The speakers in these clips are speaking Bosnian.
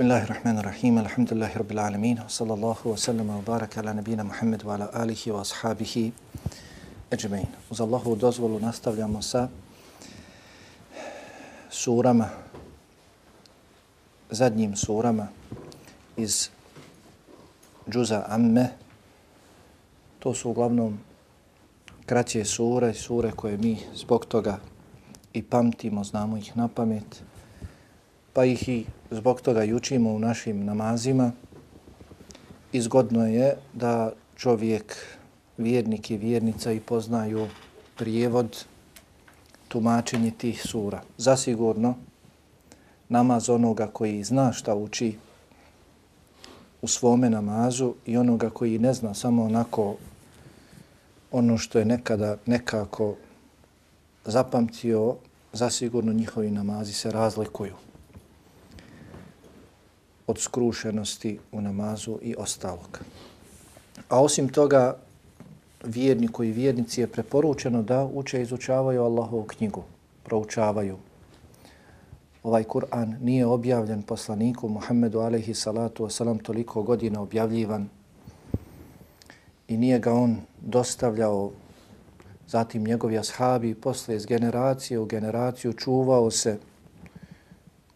Bismillahirrahmanirrahim. Alhamdulillahi rabbil alamin. Sallallahu wa sallama wa baraka ala nabina Muhammed wa ala alihi wa ashabihi ajma'in. Uz Allahovu dozvolu nastavljamo sa surama, zadnjim surama iz džuza Amme. To su uglavnom kraće sure, sure koje mi zbog toga i pamtimo, znamo ih na pamet, pa ih i zbog toga i učimo u našim namazima. Izgodno je da čovjek, vjernik i vjernica i poznaju prijevod, tumačenje tih sura. Zasigurno, namaz onoga koji zna šta uči u svome namazu i onoga koji ne zna samo onako ono što je nekada nekako zapamtio, zasigurno njihovi namazi se razlikuju od skrušenosti u namazu i ostalog. A osim toga, vjerniku i vjernici je preporučeno da uče i izučavaju Allahovu knjigu, proučavaju. Ovaj Kur'an nije objavljen poslaniku Muhammedu alaihi salatu wasalam toliko godina objavljivan i nije ga on dostavljao zatim njegovi ashabi posle iz generacije u generaciju čuvao se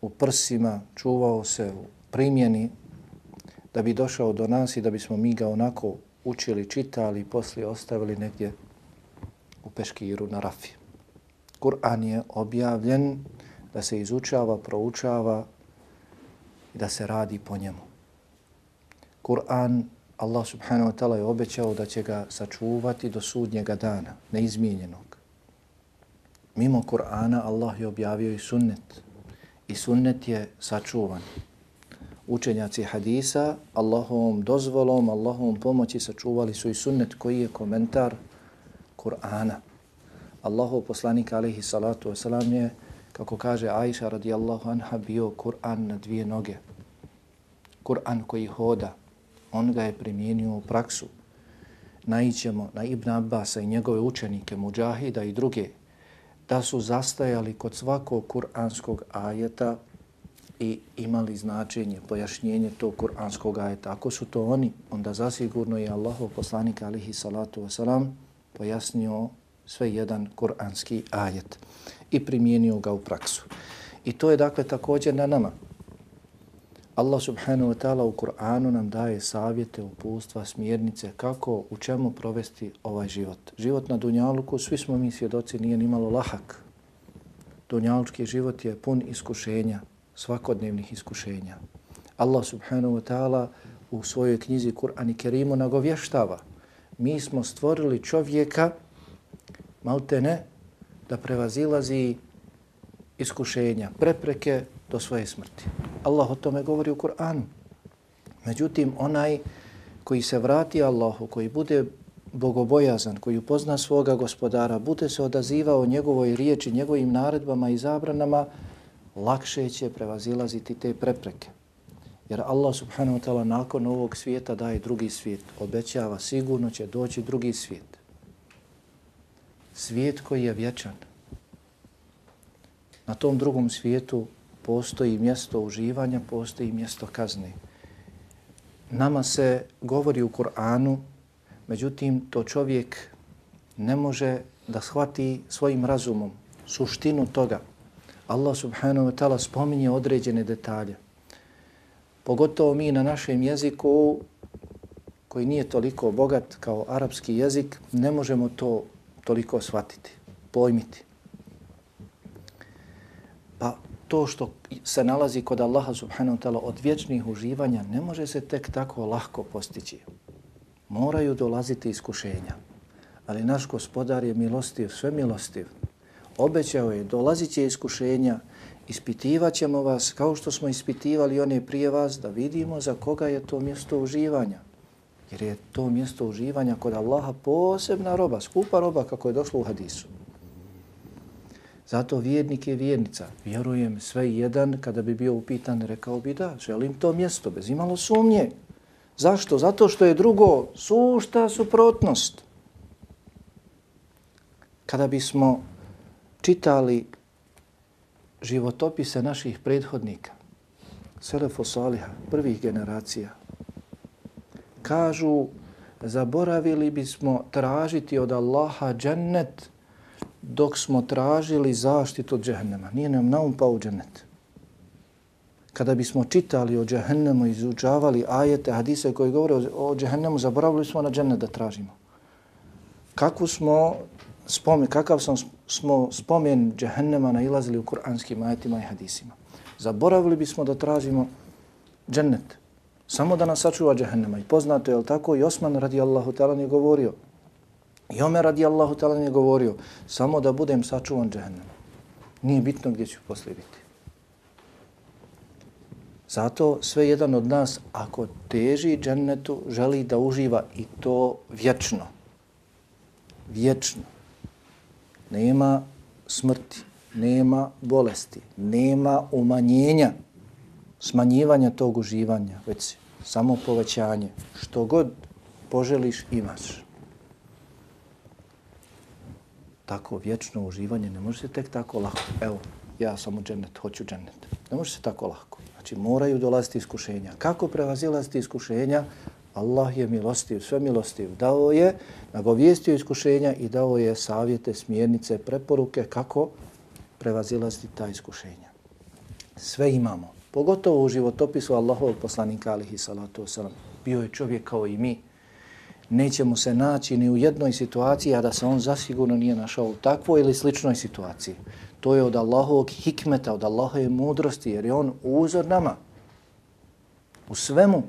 u prsima, čuvao se u primjeni da bi došao do nas i da bismo mi ga onako učili, čitali i poslije ostavili negdje u peškiru na rafi. Kur'an je objavljen da se izučava, proučava i da se radi po njemu. Kur'an, Allah subhanahu wa ta'ala je obećao da će ga sačuvati do sudnjega dana, neizmijenjenog. Mimo Kur'ana Allah je objavio i sunnet. I sunnet je sačuvan učenjaci hadisa Allahovom dozvolom, Allahovom pomoći sačuvali su i sunnet koji je komentar Kur'ana. Allahov poslanik alaihi salatu wasalam je, kako kaže Aisha radijallahu anha, bio Kur'an na dvije noge. Kur'an koji hoda, on ga je primijenio u praksu. Naićemo na Ibn Abbasa i njegove učenike, Mujahida i druge, da su zastajali kod svakog kur'anskog ajeta i imali značenje, pojašnjenje tog kuranskog ajeta. Ako su to oni, onda zasigurno je Allahov poslanik alihi salatu wasalam pojasnio sve jedan kuranski ajet i primijenio ga u praksu. I to je dakle također na nama. Allah subhanahu wa ta'ala u Kur'anu nam daje savjete, upustva, smjernice kako, u čemu provesti ovaj život. Život na Dunjaluku, svi smo mi svjedoci, nije nimalo lahak. Dunjalučki život je pun iskušenja, svakodnevnih iskušenja. Allah subhanahu wa ta'ala u svojoj knjizi Kur'an i Kerimu nagovještava. Mi smo stvorili čovjeka, malte ne, da prevazilazi iskušenja, prepreke do svoje smrti. Allah o tome govori u Kur'anu. Međutim, onaj koji se vrati Allahu, koji bude bogobojazan, koji upozna svoga gospodara, bude se odazivao njegovoj riječi, njegovim naredbama i zabranama, lakše će prevazilaziti te prepreke. Jer Allah subhanahu wa ta'ala nakon ovog svijeta daje drugi svijet. Obećava sigurno će doći drugi svijet. Svijet koji je vječan. Na tom drugom svijetu postoji mjesto uživanja, postoji mjesto kazne. Nama se govori u Kur'anu, međutim to čovjek ne može da shvati svojim razumom suštinu toga Allah subhanahu wa ta'ala spominje određene detalje. Pogotovo mi na našem jeziku, koji nije toliko bogat kao arapski jezik, ne možemo to toliko shvatiti, pojmiti. Pa to što se nalazi kod Allaha subhanahu wa ta'ala od vječnih uživanja ne može se tek tako lahko postići. Moraju dolaziti iskušenja. Ali naš gospodar je milostiv, sve milostiv obećao je, dolazit će iskušenja, ispitivat ćemo vas kao što smo ispitivali one prije vas da vidimo za koga je to mjesto uživanja. Jer je to mjesto uživanja kod Allaha posebna roba, skupa roba kako je došlo u hadisu. Zato vjernik je vjernica. Vjerujem sve jedan kada bi bio upitan, rekao bi da, želim to mjesto bez imalo sumnje. Zašto? Zato što je drugo sušta suprotnost. Kada bismo čitali životopise naših prethodnika, Selefu Saliha, prvih generacija, kažu zaboravili bismo tražiti od Allaha džennet dok smo tražili zaštitu od džehennema. Nije nam naum pa u džennet. Kada bismo čitali o džehennemu, izučavali ajete, hadise koji govore o džehennemu, zaboravili smo na džennet da tražimo. Kako smo spomen, kakav sam, smo spomen džehennema nailazili u kuranskim ajetima i hadisima. Zaboravili bismo da tražimo džennet. Samo da nas sačuva džehennema. I poznato je, tako, i Osman radijallahu ta'ala je govorio, i Omer radijallahu ta'ala je govorio, samo da budem sačuvan džehennema. Nije bitno gdje ću poslije biti. Zato sve jedan od nas, ako teži džennetu, želi da uživa i to vječno. Vječno. Nema smrti, nema bolesti, nema umanjenja, smanjivanja tog uživanja, već samo povećanje. Što god poželiš, imaš. Tako vječno uživanje ne može se tek tako lako. Evo, ja sam u džennet, hoću džennet. Ne može se tako lako. Znači, moraju dolaziti iskušenja. Kako prevazilaziti iskušenja? Allah je milostiv, sve milostiv. Dao je, nagovijestio iskušenja i dao je savjete, smjernice, preporuke kako prevazilaziti ta iskušenja. Sve imamo. Pogotovo u životopisu Allahovog poslanika alihi salatu wasalam. Bio je čovjek kao i mi. Nećemo se naći ni u jednoj situaciji, a da se on zasigurno nije našao u takvoj ili sličnoj situaciji. To je od Allahovog hikmeta, od Allahove mudrosti, jer je on uzor nama. U svemu.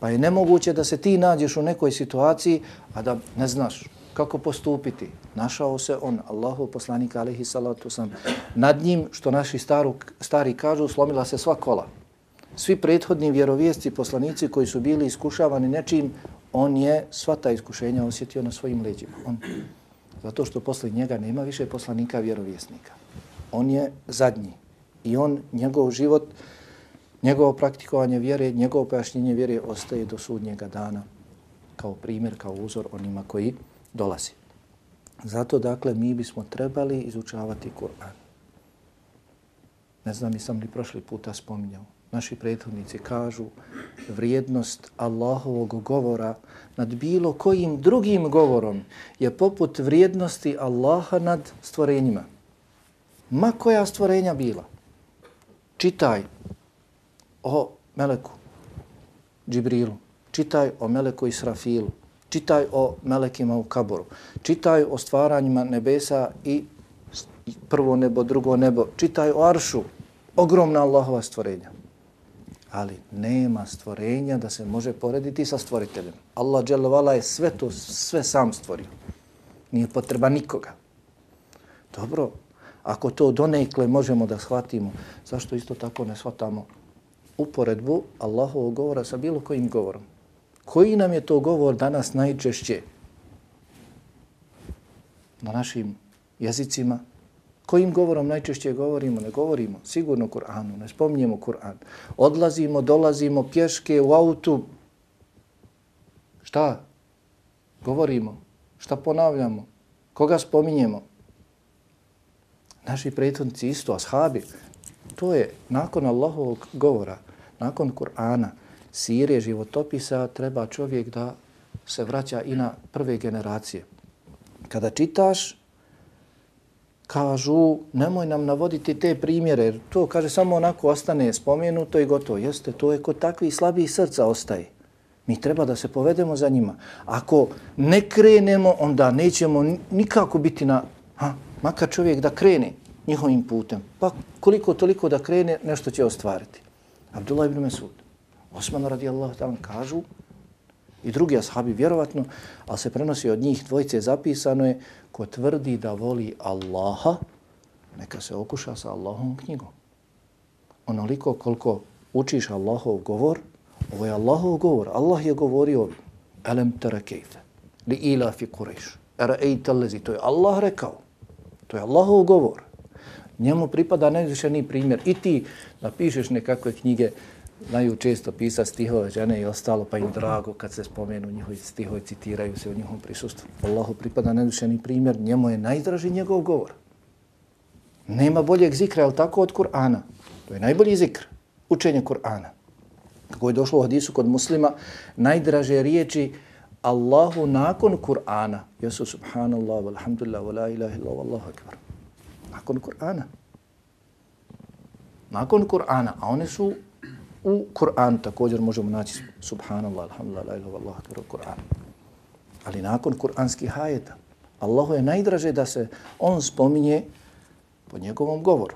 Pa je nemoguće da se ti nađeš u nekoj situaciji, a da ne znaš kako postupiti. Našao se on, Allahu poslanik alaihi salatu sam, nad njim, što naši staru, stari kažu, slomila se sva kola. Svi prethodni vjerovijesti, poslanici koji su bili iskušavani nečim, on je sva ta iskušenja osjetio na svojim leđima. On, zato što posle njega nema više poslanika vjerovjesnika. On je zadnji. I on, njegov život, njegovo praktikovanje vjere, njegovo pojašnjenje vjere ostaje do sudnjega dana kao primjer, kao uzor onima koji dolazi. Zato, dakle, mi bismo trebali izučavati Kur'an. Ne znam, nisam li prošli puta spominjao. Naši prethodnici kažu vrijednost Allahovog govora nad bilo kojim drugim govorom je poput vrijednosti Allaha nad stvorenjima. Ma koja stvorenja bila. Čitaj o Meleku Džibrilu, čitaj o Meleku Israfilu, čitaj o Melekima u Kaboru, čitaj o stvaranjima nebesa i prvo nebo, drugo nebo, čitaj o Aršu, ogromna Allahova stvorenja ali nema stvorenja da se može porediti sa stvoriteljem. Allah dželovala je sve to, sve sam stvorio. Nije potreba nikoga. Dobro, ako to donekle možemo da shvatimo, zašto isto tako ne shvatamo uporedbu Allahovog govora sa bilo kojim govorom? Koji nam je to govor danas najčešće na našim jezicima, Kojim govorom najčešće govorimo? Ne govorimo sigurno Kur'anu, ne spominjemo Kur'an. Odlazimo, dolazimo pješke u autu. Šta? Govorimo. Šta ponavljamo? Koga spominjemo? Naši prethodnici isto, ashabi. To je nakon Allahovog govora, nakon Kur'ana, sire, životopisa, treba čovjek da se vraća i na prve generacije. Kada čitaš, kažu nemoj nam navoditi te primjere, jer to kaže samo onako ostane spomenuto i gotovo. Jeste, to je kod takvih slabih srca ostaje. Mi treba da se povedemo za njima. Ako ne krenemo, onda nećemo nikako biti na, ha, makar čovjek da krene njihovim putem. Pa koliko toliko da krene, nešto će ostvariti. Abdullah ibn Mesud, Osman radijallahu ta'ala kažu, i drugi ashabi vjerovatno, ali se prenosi od njih dvojice zapisano je ko tvrdi da voli Allaha, neka se okuša sa Allahom knjigom. Onoliko koliko učiš Allahov govor, ovo je Allahov govor. Allah je govorio Elem tere kejfe, li ila fi kureš, era ejta lezi. To je Allah rekao. To je Allahov govor. Njemu pripada najvišeniji primjer. I ti napišeš nekakve knjige, znaju često pisa stihove žene i ostalo, pa im drago kad se spomenu njihovi stihovi, citiraju se u njihovom prisustvu. Allahu pripada nedušeni primjer, njemu je najdraži njegov govor. Nema boljeg zikra, je tako, od Kur'ana? To je najbolji zikr. učenje Kur'ana. Kako je došlo u hadisu kod muslima, najdraže riječi Allahu nakon Kur'ana jesu subhanallah, walhamdulillah, wa la ilaha illa wallahu akbar. Nakon Kur'ana. Nakon Kur'ana, a one su u Kur'anu također možemo naći subhanallah, alhamdulillah, la ilaha illa wallahu akbar. Ali nakon kur'anskih ajeta, Allahu je najdraže da se on spominje po njegovom govoru.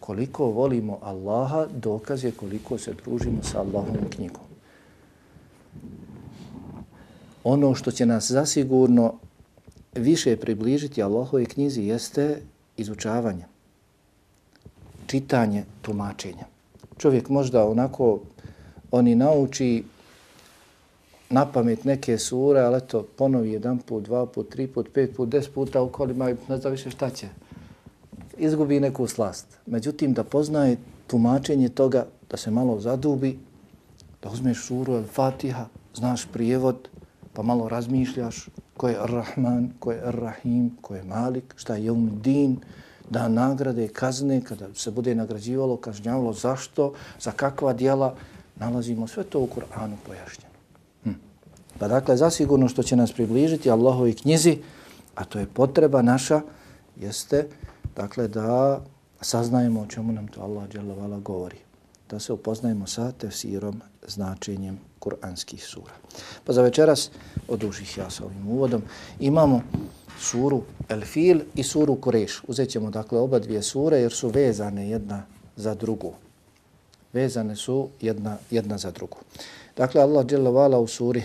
Koliko volimo Allaha, dokaz je koliko se družimo sa Allahovom knjigom. Ono što će nas zasigurno više približiti Allahove knjizi jeste izučavanje, čitanje, tumačenje. Čovjek možda onako oni nauči na pamet neke sure, ali eto, ponovi jedan put, dva put, tri put, pet put, deset puta u kolima i ne zna više šta će. Izgubi neku slast. Međutim, da poznaje tumačenje toga, da se malo zadubi, da uzmeš suru Al-Fatiha, znaš prijevod, pa malo razmišljaš ko je Ar-Rahman, ko je Ar-Rahim, ko je Malik, šta je Jum Din, da nagrade, kazne, kada se bude nagrađivalo, kažnjavalo, zašto, za kakva dijela, nalazimo sve to u Kur'anu pojašnjeno. Hm. Pa dakle, zasigurno što će nas približiti Allahovi knjizi, a to je potreba naša, jeste dakle da saznajemo o čemu nam to Allah dželle govori. Da se upoznajemo sa tefsirom, značenjem kuranskih sura. Pa za večeras, odužih ja sa ovim uvodom, imamo suru El Fil i suru Kureš. Uzet ćemo dakle oba dvije sure jer su vezane jedna za drugu. Vezane su jedna, jedna za drugu. Dakle, Allah dželle u suri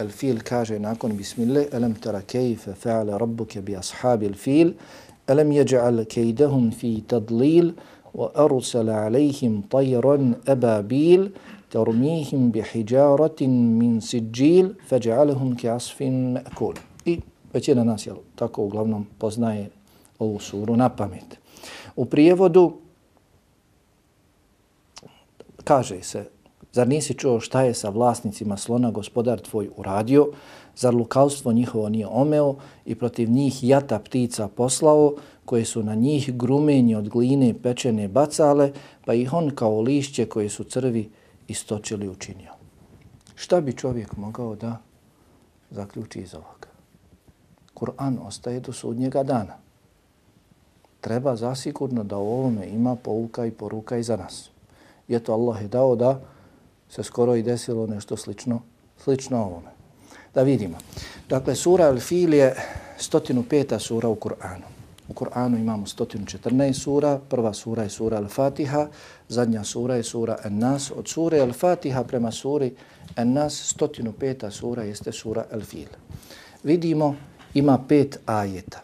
El Fil kaže nakon bismillah alam tara kayfa fa'ala rabbuke bi ashabi El Fil alam yaj'al kaydahum fi tadlil wa arsala alayhim tayran ababil termihim bi hijaratin min sijil faj'alahum ka'asfin ma'kul. I većina nas je tako uglavnom poznaje ovu suru na pamet. U prijevodu kaže se Zar nisi čuo šta je sa vlasnicima slona gospodar tvoj uradio? Zar lukavstvo njihovo nije omeo i protiv njih jata ptica poslao, koje su na njih grumenje od gline pečene bacale, pa ih on kao lišće koje su crvi istočili učinio? Šta bi čovjek mogao da zaključi iz ovoga? Kur'an ostaje do sudnjega dana. Treba zasigurno da u ovome ima pouka i poruka i za nas. I eto Allah je dao da se skoro i desilo nešto slično, slično ovome. Da vidimo. Dakle, sura Al-Fil je 105. sura u Kur'anu. U Kur'anu imamo 114 sura. Prva sura je sura Al-Fatiha, zadnja sura je sura An-Nas. Od sure Al-Fatiha prema suri An-Nas, 105. sura jeste sura Al-Fil. Vidimo, ima pet ajeta.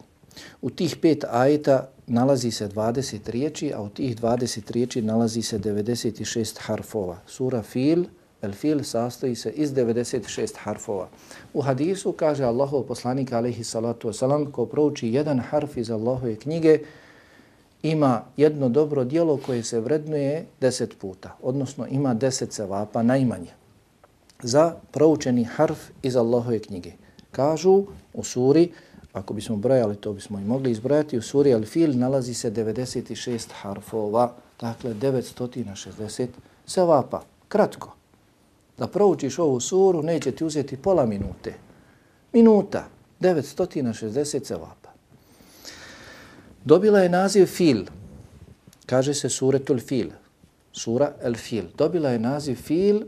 U tih pet ajeta nalazi se 20 riječi, a u tih 20 riječi nalazi se 96 harfova. Sura Fil, El Fil sastoji se iz 96 harfova. U hadisu kaže Allahov poslanik alaihi salatu wasalam, ko prouči jedan harf iz Allahove knjige, ima jedno dobro dijelo koje se vrednuje 10 puta, odnosno ima 10 sevapa najmanje za proučeni harf iz Allahove knjige. Kažu u suri ako bismo brojali, to bismo i mogli izbrojati, u suri Al-Fil nalazi se 96 harfova, dakle 960 sevapa. Kratko. Da proučiš ovu suru, neće ti uzeti pola minute. Minuta, 960 sevapa. Dobila je naziv Fil, kaže se suretul Fil, sura Al-Fil. Dobila je naziv Fil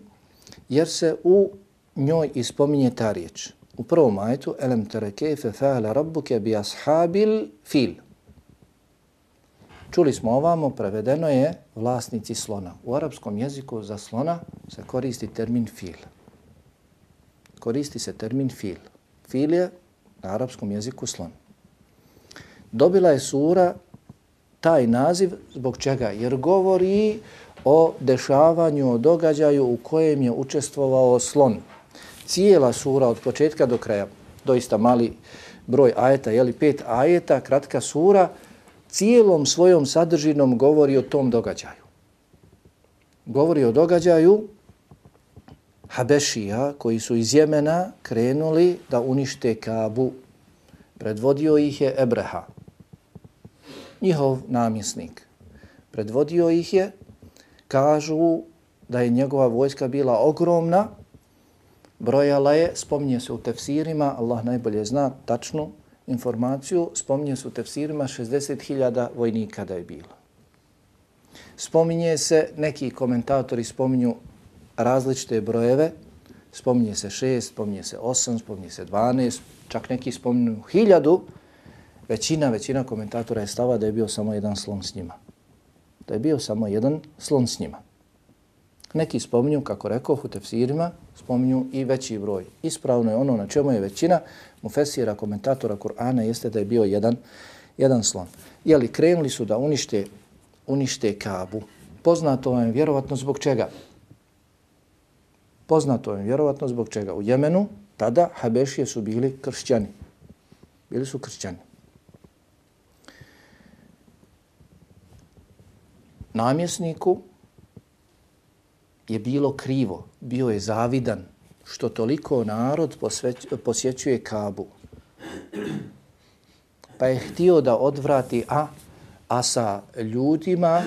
jer se u njoj ispominje ta riječ u prvom ajetu elem tere kejfe fa'ala rabbuke bi ashabil fil. Čuli smo ovamo, prevedeno je vlasnici slona. U arapskom jeziku za slona se koristi termin fil. Koristi se termin fil. Fil je na arapskom jeziku slon. Dobila je sura taj naziv zbog čega? Jer govori o dešavanju, o događaju u kojem je učestvovao slon cijela sura od početka do kraja, doista mali broj ajeta, jeli pet ajeta, kratka sura, cijelom svojom sadržinom govori o tom događaju. Govori o događaju Habešija koji su iz Jemena krenuli da unište Kabu. Predvodio ih je Ebreha, njihov namjesnik. Predvodio ih je kažu da je njegova vojska bila ogromna, brojala je, spominje se u tefsirima, Allah najbolje zna tačno, informaciju, spominje se u tefsirima 60.000 vojnika da je bilo. Spominje se, neki komentatori spominju različite brojeve, spominje se 6, spominje se 8, spominje se 12, čak neki spominju 1000, većina, većina komentatora je stava da je bio samo jedan slon s njima. Da je bio samo jedan slon s njima. Neki spominju, kako rekao u tefsirima, spominju i veći broj. Ispravno je ono na čemu je većina mufesira, komentatora Kur'ana, jeste da je bio jedan, jedan slon. Jeli, krenuli su da unište, unište Kabu. Poznato vam je vjerovatno zbog čega? Poznato je vjerovatno zbog čega? U Jemenu tada Habešije su bili kršćani. Bili su kršćani. Namjesniku je bilo krivo, bio je zavidan što toliko narod posveć, posjećuje Kabu. Pa je htio da odvrati, a, a sa ljudima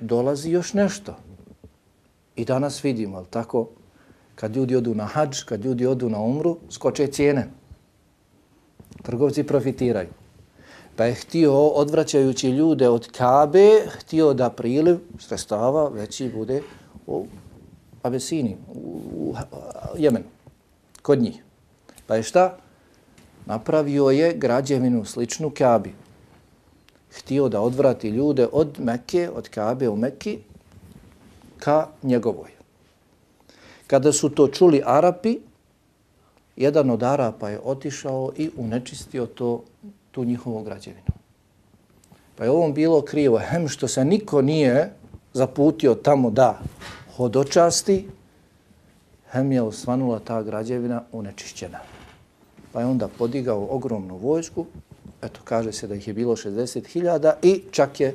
dolazi još nešto. I danas vidimo, ali tako, kad ljudi odu na hađ, kad ljudi odu na umru, skoče cijene. Trgovci profitiraju. Pa je htio, odvraćajući ljude od Kabe, htio da priliv sredstava veći bude u Pa Abesini, u, u Jemenu, kod njih. Pa je šta? Napravio je građevinu sličnu Kabi. Htio da odvrati ljude od Mekke, od Kabe u Mekki, ka njegovoj. Kada su to čuli Arapi, jedan od Arapa je otišao i unečistio to, tu njihovu građevinu. Pa je ovom bilo krivo, hem što se niko nije zaputio tamo da hodočasti, hem je osvanula ta građevina unečišćena. Pa je onda podigao ogromnu vojsku, eto kaže se da ih je bilo 60.000 i čak je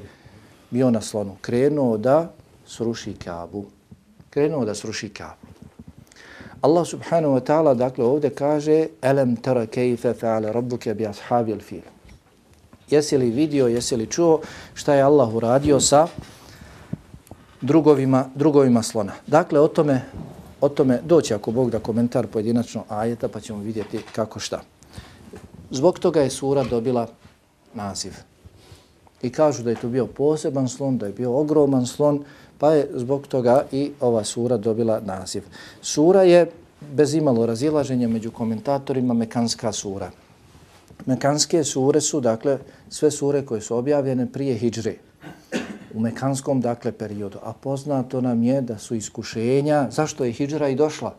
bio na slonu. Krenuo da sruši Kabu. Krenuo da sruši Kabu. Allah subhanahu wa ta'ala dakle ovdje kaže Elem tara kejfe fa'ale rabbuke bi ashabi al fil. Jesi li vidio, jesi li čuo šta je Allah uradio sa drugovima, drugovima slona. Dakle, o tome, o tome doći ako Bog da komentar pojedinačno ajeta pa ćemo vidjeti kako šta. Zbog toga je sura dobila naziv. I kažu da je to bio poseban slon, da je bio ogroman slon, pa je zbog toga i ova sura dobila naziv. Sura je bez imalo razilaženja među komentatorima Mekanska sura. Mekanske sure su, dakle, sve sure koje su objavljene prije Hidžre u mekanskom dakle periodu. A poznato nam je da su iskušenja, zašto je hijđra i došla?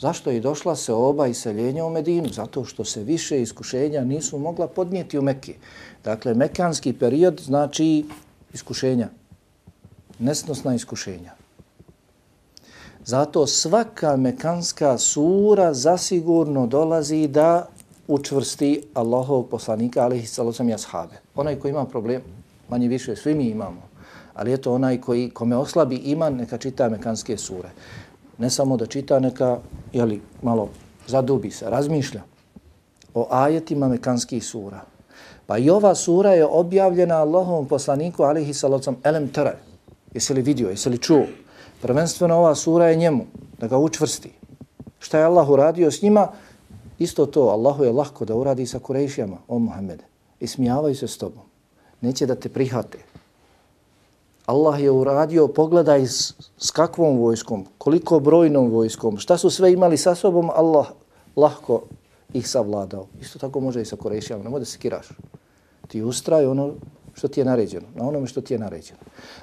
Zašto je došla se oba iseljenja u Medinu? Zato što se više iskušenja nisu mogla podnijeti u Mekke. Dakle, mekanski period znači iskušenja, nesnosna iskušenja. Zato svaka mekanska sura zasigurno dolazi da učvrsti Allahov poslanika, alihi salosam i ashabe. Onaj ko ima problem, manje više svi mi imamo, ali eto onaj koji kome oslabi iman, neka čita mekanske sure. Ne samo da čita, neka jeli, malo zadubi se, razmišlja o ajetima mekanskih sura. Pa i ova sura je objavljena Allahovom poslaniku, alihi salocom, elem tere. Jesi li vidio, jesi li čuo? Prvenstveno ova sura je njemu, da ga učvrsti. Šta je Allah uradio s njima? Isto to, Allahu je lahko da uradi sa Kurejšijama, o Muhammede. Ismijavaju se s tobom neće da te prihvate. Allah je uradio, pogledaj s, s kakvom vojskom, koliko brojnom vojskom, šta su sve imali sa sobom, Allah lahko ih savladao. Isto tako može i sa Korešijama, nemoj da se kiraš. Ti ustraj ono što ti je naređeno, na onome što ti je naređeno.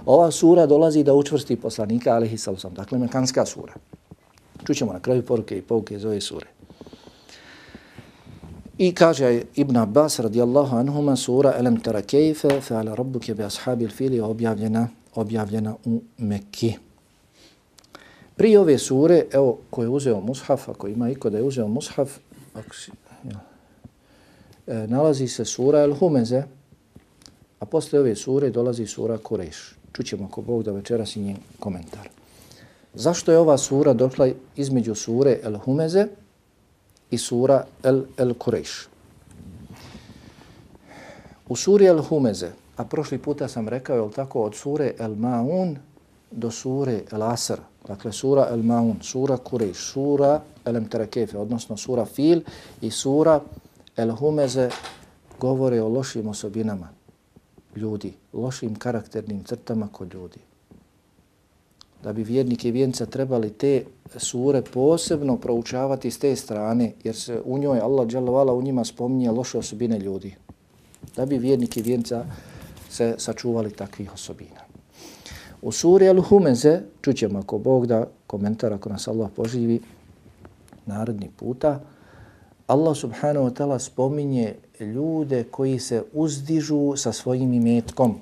Ova sura dolazi da učvrsti poslanika, alihi sallam, dakle, mekanska sura. Čućemo na kraju poruke i pouke iz ove sure. I kaže Ibn Abbas radijallahu anhuma sura Elem tera kejfe fe ala rabbuke bi ashabil fili objavljena, objavljena u Mekki. Prije ove sure, evo, ko je uzeo mushaf, ako ima iko da je uzeo mushaf, ako si, ja, e, nalazi se sura El Humeze, a posle ove sure dolazi sura Kureš. Čućemo ako Bog da večeras i njen komentar. Zašto je ova sura došla između sure El Humeze i sura El, El Kureš. U suri El Humeze, a prošli puta sam rekao, je tako, od sure El Maun do sure El Asr, dakle sura El Maun, sura Kurej, sura El Emterakefe, odnosno sura Fil i sura El Humeze govore o lošim osobinama ljudi, lošim karakternim crtama kod ljudi. Da bi vjernike i vjenca trebali te sure posebno proučavati s te strane, jer se u njoj Allah dželovala u njima spominje loše osobine ljudi. Da bi vjernik i vjenca se sačuvali takvih osobina. U suri Al-Humeze, čućemo ako Bog da komentar, ako nas Allah poživi, narodni puta, Allah subhanahu wa ta'ala spominje ljude koji se uzdižu sa svojim imetkom.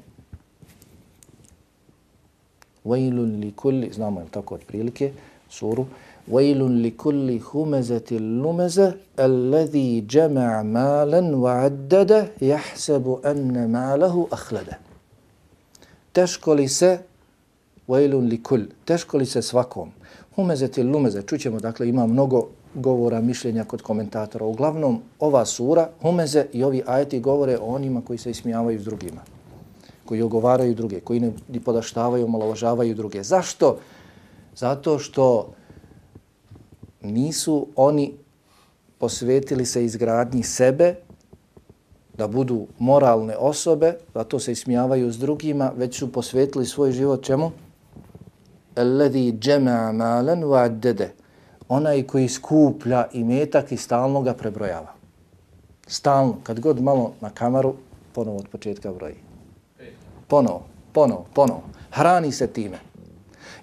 Vajlun li kulli, znamo je tako od prilike, suru, Vajlun li kulli humezati lumeze, alladhi jama'a malan wa addada, jahsebu anna malahu ahlada. Teško li se, vajlun li kull, teško li se svakom, humezati lumeze, čućemo, dakle, ima mnogo govora, mišljenja kod komentatora. Uglavnom, ova sura, Humeze i ovi ajeti govore o onima koji se ismijavaju s drugima, koji ogovaraju druge, koji ne podaštavaju, malovažavaju druge. Zašto? Zato što nisu oni posvetili se izgradnji sebe, da budu moralne osobe, zato to se ismijavaju s drugima, već su posvetili svoj život čemu? Alladhi jama'a malan wa addada onaj koji skuplja i i stalno ga prebrojava. Stalno, kad god malo na kamaru, ponovo od početka broji. Ponovo, ponovo, ponovo. Hrani se time.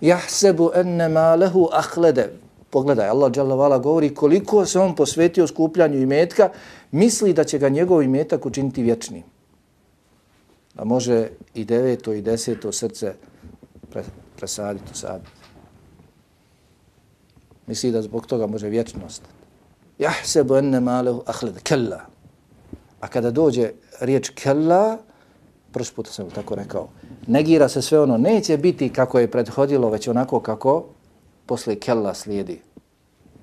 Jahsebu enne malehu ahlede. Pogledaj, Allah džalavala govori koliko se on posvetio skupljanju imetka, misli da će ga njegov imetak učiniti vječnim. A može i deveto i deseto srce presaditi u. Misli da zbog toga može vječnost. Jahsebu enne malehu ahlede. kella. A kada dođe riječ kella, prošli put sam tako rekao, negira se sve ono, neće biti kako je prethodilo, već onako kako posle kella slijedi.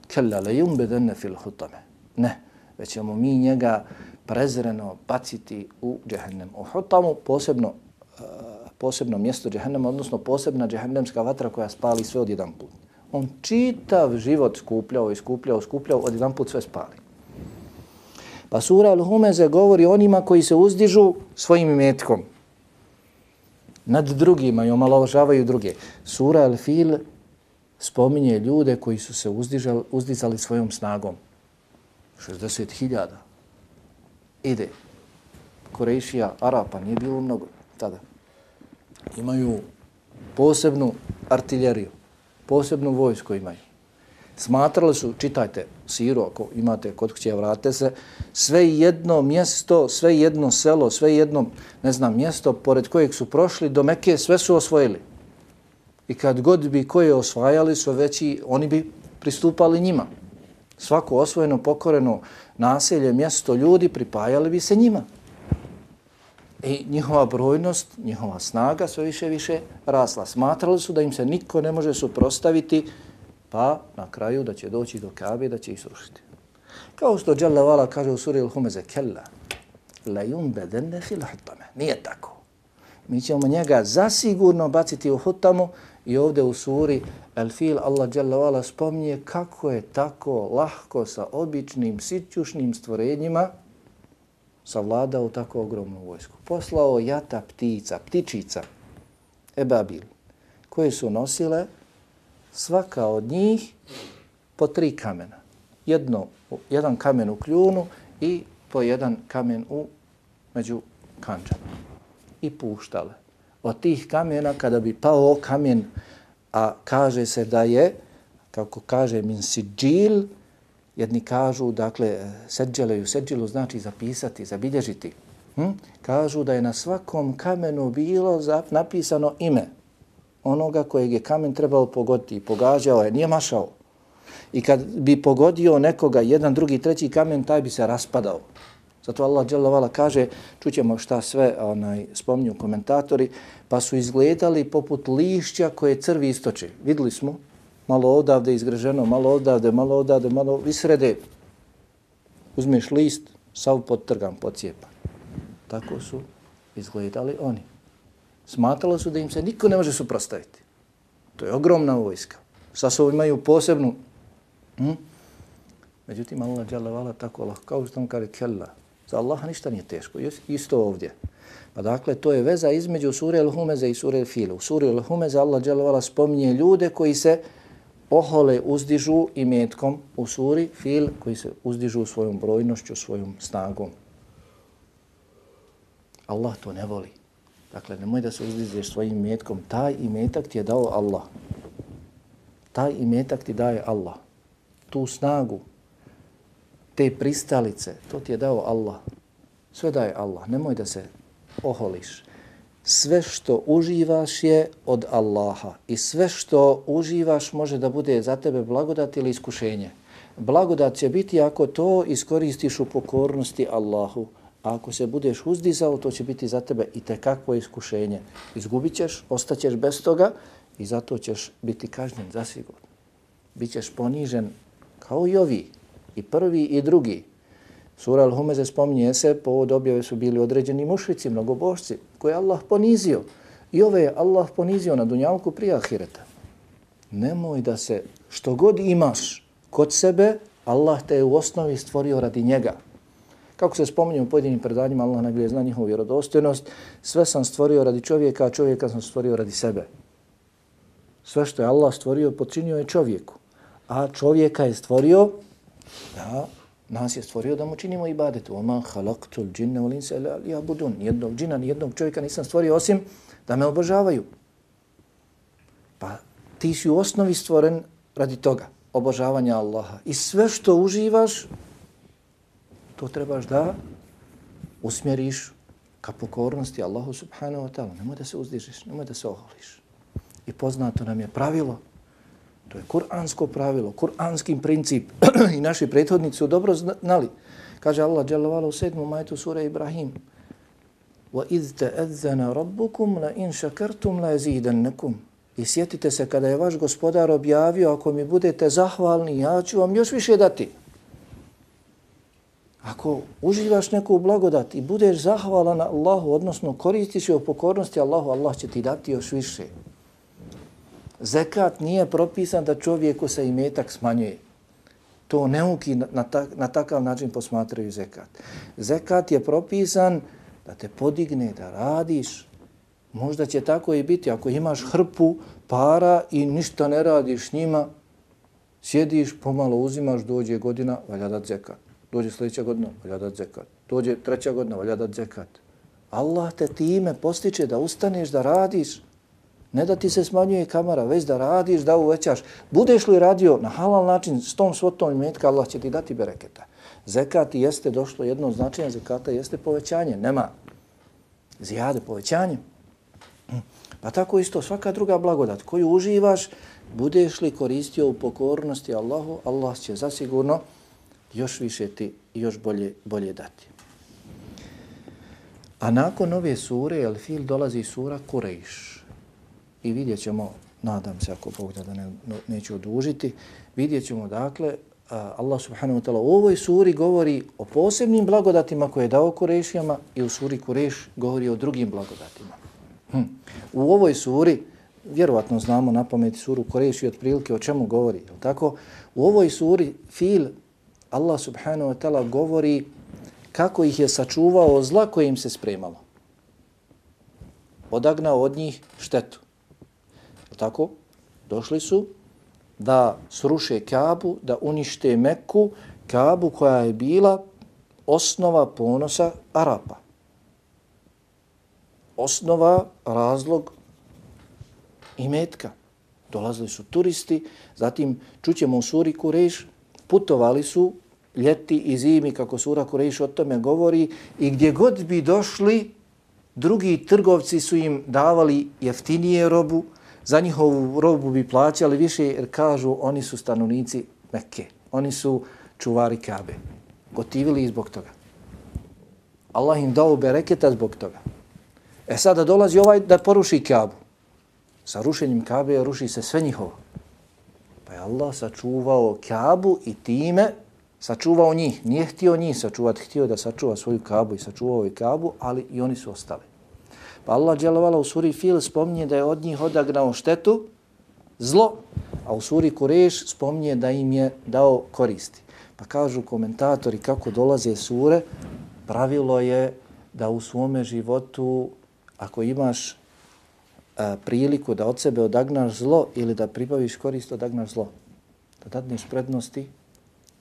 Kella le yumbedenne fil hutame. Ne, već ćemo mi njega prezreno baciti u džehennem. U hutamu posebno, uh, posebno mjesto džehennema, odnosno posebna džehennemska vatra koja spali sve od jedan put on čitav život skupljao i skupljao, skupljao, od jedan put sve spali. Pa sura Al-Humeze govori onima koji se uzdižu svojim imetkom nad drugima i omalovažavaju druge. Sura Al-Fil spominje ljude koji su se uzdižali, uzdizali svojom snagom. 60.000. Ide. Korejšija, Arapa, nije bilo mnogo tada. Imaju posebnu artiljeriju posebnu vojsku imaju. Smatrali su, čitajte siru ako imate kod kuće, vrate se, sve jedno mjesto, sve jedno selo, sve jedno, ne znam, mjesto pored kojeg su prošli do Mekke, sve su osvojili. I kad god bi koje osvajali, sve veći, oni bi pristupali njima. Svako osvojeno, pokoreno naselje, mjesto ljudi pripajali bi se njima. I njihova brojnost, njihova snaga sve više više rasla. Smatrali su da im se niko ne može suprostaviti, pa na kraju da će doći do Kabe da će ih srušiti. Kao što Jalla Vala kaže u suri Al-Humeze, Kella, la yumbedenne fil hutame. Nije tako. Mi ćemo njega zasigurno baciti u hutamu i ovdje u suri Al-Fil Allah Jalla Vala spominje kako je tako lahko sa običnim sićušnim stvorenjima savladao tako ogromnu vojsku. Poslao jata ptica, ptičica, ebabil, koje su nosile svaka od njih po tri kamena. Jedno, jedan kamen u kljunu i po jedan kamen u među kančama. I puštale. Od tih kamena, kada bi pao kamen, a kaže se da je, kako kaže min siđil, Jedni kažu, dakle, seđeleju, seđilu znači zapisati, zabilježiti. Hm? Kažu da je na svakom kamenu bilo napisano ime onoga kojeg je kamen trebao pogoditi. Pogađao je, nije mašao. I kad bi pogodio nekoga, jedan, drugi, treći kamen, taj bi se raspadao. Zato Allah dželovala kaže, čućemo šta sve onaj, spomnju komentatori, pa su izgledali poput lišća koje crvi istoče. Videli smo, malo odavde izgraženo, malo odavde, malo odavde, malo visrede. Uzmeš list, sav podtrgam, pocijepan. Tako su izgledali oni. Smatralo su da im se niko ne može suprostaviti. To je ogromna vojska. Sa sobom imaju posebnu. Hm? Međutim, Allah dželle tako Allah, kao što on kaže kella. Za Allaha ništa nije teško. Isto ovdje. Pa dakle, to je veza između sure Al-Humeze i sure Al-Fil. U sure Al-Humeze Allah dželle vala spominje ljude koji se ohole uzdižu i metkom u suri Fil koji se uzdižu svojom brojnošću, svojom snagom. Allah to ne voli. Dakle, nemoj da se uzdižeš svojim metkom. Taj imetak ti je dao Allah. Taj imetak ti daje Allah. Tu snagu, te pristalice, to ti je dao Allah. Sve daje Allah. Nemoj da se oholiš. Sve što uživaš je od Allaha i sve što uživaš može da bude za tebe blagodat ili iskušenje. Blagodat će biti ako to iskoristiš u pokornosti Allahu. A ako se budeš uzdizao, to će biti za tebe i tekakvo iskušenje. Izgubit ćeš, ostaćeš bez toga i zato ćeš biti kažnjen zasigurno. Bićeš ponižen kao i ovi, i prvi i drugi. Sura Al-Humeze spominje se, povod objave su bili određeni mušrici, mnogobošci, koje je Allah ponizio. I ove je Allah ponizio na dunjalku prije ahireta. Nemoj da se, što god imaš kod sebe, Allah te je u osnovi stvorio radi njega. Kako se spominje u pojedinim predanjima, Allah najbolje zna njihovu vjerodostojnost, sve sam stvorio radi čovjeka, a čovjeka sam stvorio radi sebe. Sve što je Allah stvorio, počinio je čovjeku. A čovjeka je stvorio da nas je stvorio da mu činimo ibadet. Oma halaktul džinne u linse ali budun. Nijednog džina, nijednog čovjeka nisam stvorio osim da me obožavaju. Pa ti si u osnovi stvoren radi toga, obožavanja Allaha. I sve što uživaš, to trebaš da usmjeriš ka pokornosti Allahu subhanahu wa ta'ala. Nemoj da se uzdižiš, nemoj da se oholiš. I poznato nam je pravilo To je kuransko pravilo, kuranski princip. I naši prethodnici su dobro znali. Kaže Allah dželle u sedmom majtu sure Ibrahim: "Wa iz ta'azzana rabbukum la in shakartum la. I sjetite se kada je vaš gospodar objavio, ako mi budete zahvalni, ja ću vam još više dati. Ako uživaš neku blagodat i budeš zahvalan Allahu, odnosno koristiš je u pokornosti Allahu, Allah će ti dati još više. Zekat nije propisan da čovjeku se imetak smanjuje. To neuki na, ta, na takav način posmatraju zekat. Zekat je propisan da te podigne, da radiš. Možda će tako i biti. Ako imaš hrpu para i ništa ne radiš njima, sjediš, pomalo uzimaš, dođe godina, valja dat zekat. Dođe sljedeća godina, valja dat zekat. Dođe treća godina, valja dat zekat. Allah te time postiče da ustaneš, da radiš. Ne da ti se smanjuje kamera, već da radiš, da uvećaš. Budeš li radio na halal način s tom svotom imetka, Allah će ti dati bereketa. Zekat jeste došlo jedno značenje, zekata jeste povećanje. Nema zijade, povećanje. Hm. Pa tako isto svaka druga blagodat koju uživaš, budeš li koristio u pokornosti Allahu, Allah će zasigurno još više ti još bolje, bolje dati. A nakon ove sure, El Fil, dolazi sura Kurejš i vidjet ćemo, nadam se ako Bog da ne, neću odužiti, vidjet ćemo dakle, Allah subhanahu wa ta'ala u ovoj suri govori o posebnim blagodatima koje je dao Kurešijama i u suri Kureš govori o drugim blagodatima. Hm. U ovoj suri, vjerovatno znamo na pameti suru Kureš i otprilike o čemu govori. je Tako? U ovoj suri fil Allah subhanahu wa ta'ala govori kako ih je sačuvao zla koje im se spremalo. Odagnao od njih štetu tako? Došli su da sruše Kabu, da unište Meku, Kabu koja je bila osnova ponosa Arapa. Osnova, razlog i metka. Dolazili su turisti, zatim čućemo u suri Kureš, putovali su ljeti i zimi, kako sura Kureš o tome govori, i gdje god bi došli, drugi trgovci su im davali jeftinije robu, za njihovu robu bi plaćali više jer kažu oni su stanovnici Mekke. Oni su čuvari Kabe. Gotivili zbog toga. Allah im dao bereketa zbog toga. E sada dolazi ovaj da poruši Kabu. Sa rušenjem Kabe ruši se sve njihovo. Pa je Allah sačuvao Kabu i time sačuvao njih. Nije htio njih sačuvati, htio da sačuva svoju Kabu i sačuvao je Kabu, ali i oni su ostali. Pa Allah djelovala u suri Fil spominje da je od njih odagnao štetu zlo, a u suri Kureš spominje da im je dao koristi. Pa kažu komentatori kako dolaze sure, pravilo je da u svome životu, ako imaš a, priliku da od sebe odagnaš zlo ili da pribaviš korist, odagnaš zlo. Da dadneš prednosti,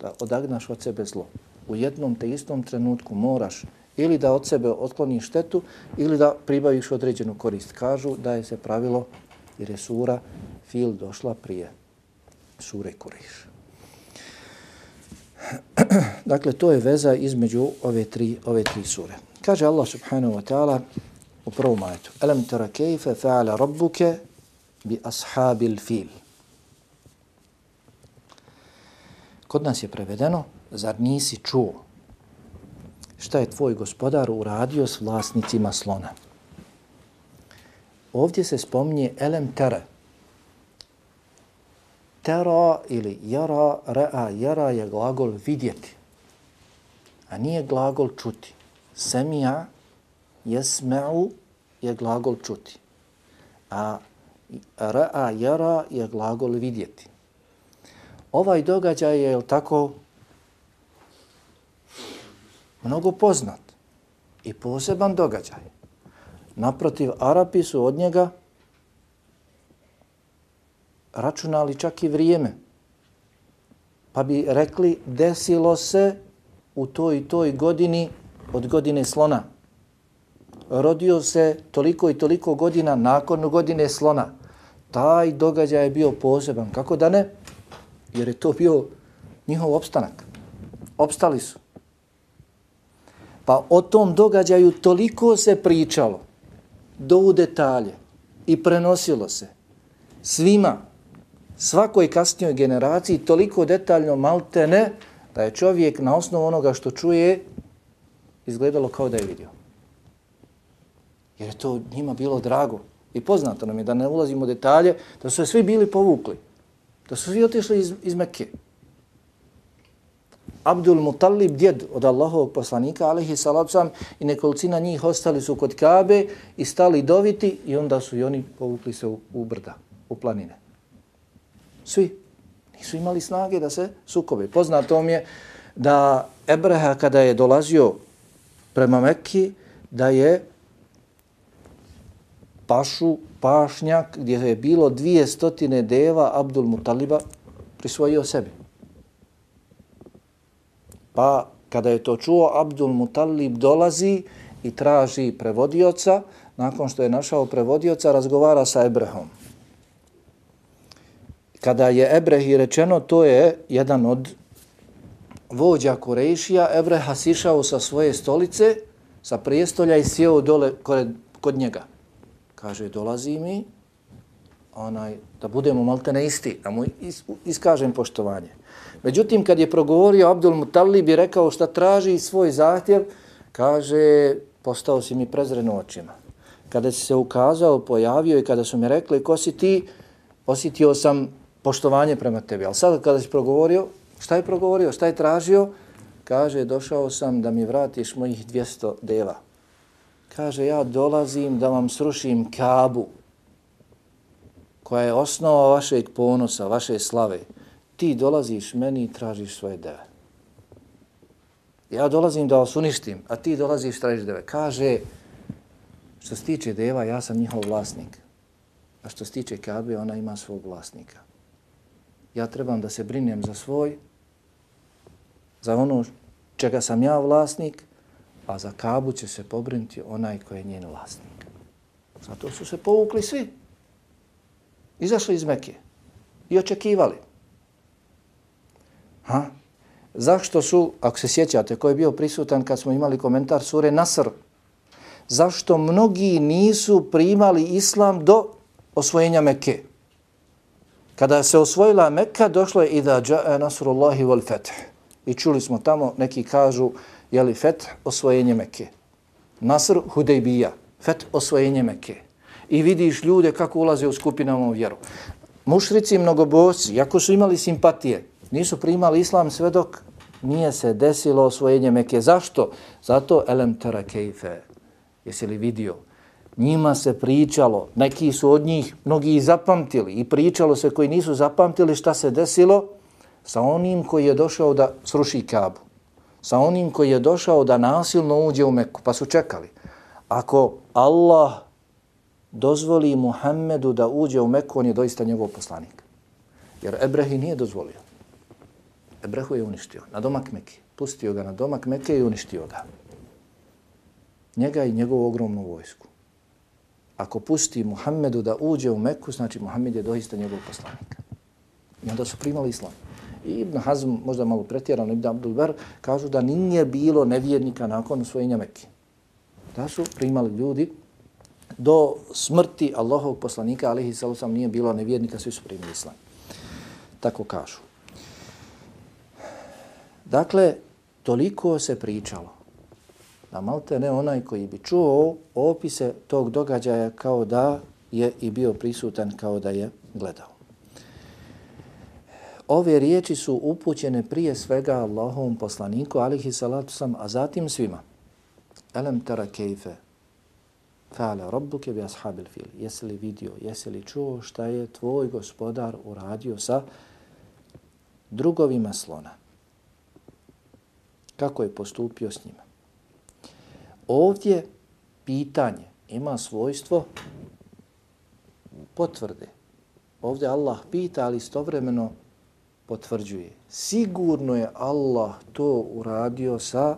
da odagnaš od sebe zlo. U jednom te istom trenutku moraš ili da od sebe otkloniš štetu ili da pribaviš određenu korist. Kažu da je se pravilo jer je sura fil došla prije sure Kuriš. dakle, to je veza između ove tri, ove tri sure. Kaže Allah subhanahu wa ta'ala u prvom ajetu. Alam tara kejfe fa'ala rabbuke bi ashabil fil. Kod nas je prevedeno, zar nisi čuo šta je tvoj gospodar uradio s vlasnicima slona? Ovdje se spominje elem tere. Tera ili jara, rea, jara je glagol vidjeti, a nije glagol čuti. Semija, jesme'u je glagol čuti, a rea, jara je glagol vidjeti. Ovaj događaj je, tako, mnogo poznat i poseban događaj. Naprotiv, Arapi su od njega računali čak i vrijeme. Pa bi rekli, desilo se u toj i toj godini od godine slona. Rodio se toliko i toliko godina nakon godine slona. Taj događaj je bio poseban. Kako da ne? Jer je to bio njihov opstanak. Opstali su. Pa o tom događaju toliko se pričalo do u detalje i prenosilo se svima, svakoj kasnijoj generaciji toliko detaljno maltene, da je čovjek na osnovu onoga što čuje izgledalo kao da je vidio. Jer je to njima bilo drago i poznato nam je da ne ulazimo u detalje, da su svi bili povukli, da su svi otišli iz, iz Mekke. Abdul Mutallib, djed od Allahovog poslanika, alihi salacom, i nekolicina njih ostali su kod Kabe i stali doviti i onda su i oni povukli se u, u brda, u planine. Svi nisu imali snage da se sukobe. Poznato mi je da Ebreha kada je dolazio prema Mekki, da je pašu, pašnjak gdje je bilo dvije stotine deva Abdul Mutaliba prisvojio sebi. Pa kada je to čuo, Abdul Mutalib dolazi i traži prevodioca. Nakon što je našao prevodioca, razgovara sa Ebrehom. Kada je Ebrehi rečeno, to je jedan od vođa Kurešija, Ebreha sišao sa svoje stolice, sa prijestolja i sjeo dole kod, kod njega. Kaže, dolazi mi onaj, da budemo maltene isti, da mu is, iskažem poštovanje. Međutim, kad je progovorio Abdul Mutallib i rekao šta traži svoj zahtjev, kaže, postao si mi prezren očima. Kada si se ukazao, pojavio i kada su mi rekli ko si ti, osjetio sam poštovanje prema tebi. Ali sada kada si progovorio, šta je progovorio, šta je tražio, kaže, došao sam da mi vratiš mojih 200 deva. Kaže, ja dolazim da vam srušim kabu, koja je osnova vašeg ponosa, vaše slave ti dolaziš meni i tražiš svoje deve. Ja dolazim da vas uništim, a ti dolaziš i tražiš deve. Kaže, što se tiče deva, ja sam njihov vlasnik. A što se tiče Kabe, ona ima svog vlasnika. Ja trebam da se brinem za svoj, za ono čega sam ja vlasnik, a za Kabu će se pobrinuti onaj koji je njen vlasnik. Zato su se povukli svi. Izašli iz Mekije i očekivali. Ha? Zašto su, ako se sjećate, ko je bio prisutan kad smo imali komentar sure Nasr, zašto mnogi nisu primali islam do osvojenja Mekke? Kada se osvojila Mekka, došlo je i da nasrullahi wal feth. I čuli smo tamo, neki kažu, je li feth osvojenje Mekke? Nasr Hudejbija, feth osvojenje Mekke. I vidiš ljude kako ulaze u skupinama u vjeru. Mušrici i mnogobosti, jako su imali simpatije, nisu primali islam sve dok nije se desilo osvojenje Mekke. Zašto? Zato elem tera kejfe. Jesi li vidio? njima se pričalo, neki su od njih mnogi i zapamtili i pričalo se koji nisu zapamtili šta se desilo sa onim koji je došao da sruši Kabu, sa onim koji je došao da nasilno uđe u Meku, pa su čekali. Ako Allah dozvoli Muhammedu da uđe u Meku, on je doista njegov poslanik. Jer Ebrehi nije dozvolio. Ebrehu je uništio na domak Mekke. Pustio ga na domak Mekke i uništio ga. Njega i njegovu ogromnu vojsku. Ako pusti Muhammedu da uđe u Meku, znači Muhammed je doista njegov poslanik. I onda su primali islam. I Ibn Hazm, možda malo pretjerano, Ibn Abdulber, kažu da nije bilo nevjernika nakon usvojenja Mekke. Da su primali ljudi do smrti Allahovog poslanika, alihi sallam, nije bilo nevjernika, svi su primili islam. Tako kažu. Dakle, toliko se pričalo da malte ne onaj koji bi čuo opise tog događaja kao da je i bio prisutan kao da je gledao. Ove riječi su upućene prije svega Allahovom poslaniku, alihi salatu sam, a zatim svima. Elem tara kejfe, fa'ala rabbuke bi ashabil fil. Jesi li vidio, jesi li čuo šta je tvoj gospodar uradio sa drugovima slona? Kako je postupio s njima? Ovdje pitanje ima svojstvo potvrde. Ovdje Allah pita, ali istovremeno potvrđuje. Sigurno je Allah to uradio sa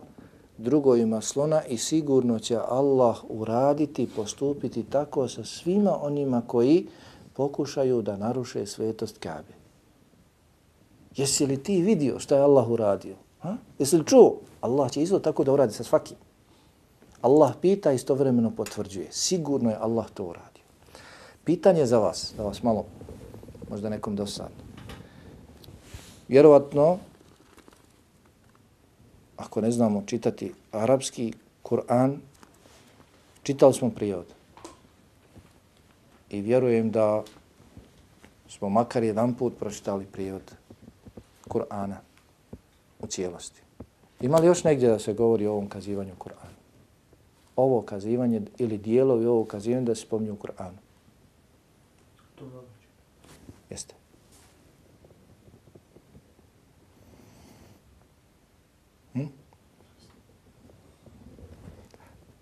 drugovima slona i sigurno će Allah uraditi, postupiti tako sa svima onima koji pokušaju da naruše svetost Kabe. Jesi li ti vidio što je Allah uradio? Ha? Jesi li čuo? Allah će isto tako da uradi sa svakim. Allah pita i istovremeno potvrđuje. Sigurno je Allah to uradio. Pitanje za vas, da vas malo, možda nekom dosadno. Vjerovatno, ako ne znamo čitati arapski Kur'an, čitali smo prijevod. I vjerujem da smo makar jedan put pročitali prijevod Kur'ana u cijelosti. Ima li još negdje da se govori o ovom kazivanju Kur'ana? Ovo kazivanje ili dijelovi ovo kazivanje da se spomnju u Kur'anu? Jeste.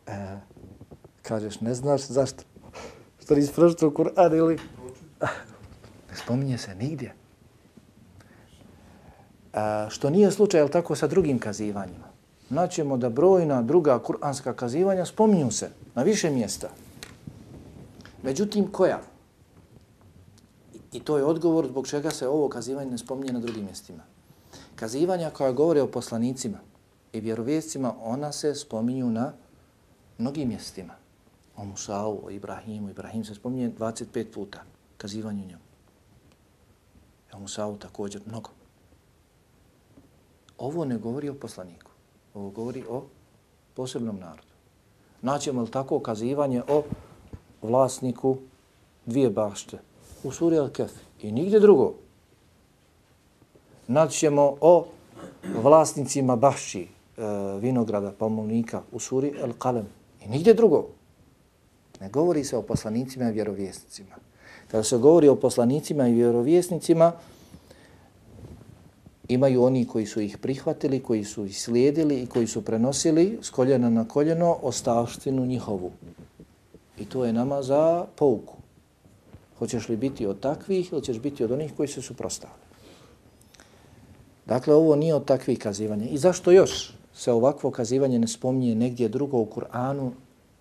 E, kažeš, ne znaš zašto? Što nisi pročitao Kur'an ili... Ne spominje se nigdje. A, što nije slučaj, je tako, sa drugim kazivanjima? Naćemo da brojna druga kuranska kazivanja spominju se na više mjesta. Međutim, koja? I to je odgovor zbog čega se ovo kazivanje ne spominje na drugim mjestima. Kazivanja koja govore o poslanicima i vjerovjescima, ona se spominju na mnogim mjestima. O Musa'u, o Ibrahimu. Ibrahim se spominje 25 puta kazivanju njemu. E, o Musa'u također mnogo. Ovo ne govori o poslaniku. Ovo govori o posebnom narodu. Naćemo li tako kazivanje o vlasniku dvije bašte u suri Al-Kef i nigdje drugo. Naćemo o vlasnicima bašći e, vinograda, palmovnika u suri Al-Qalem i nigdje drugo. Ne govori se o poslanicima i vjerovjesnicima. Kada se govori o poslanicima i vjerovjesnicima, imaju oni koji su ih prihvatili, koji su ih slijedili i koji su prenosili s koljena na koljeno ostavštinu njihovu. I to je nama za pouku. Hoćeš li biti od takvih ili ćeš biti od onih koji se suprostavili? Dakle, ovo nije od takvih kazivanja. I zašto još se ovakvo kazivanje ne spominje negdje drugo u Kur'anu?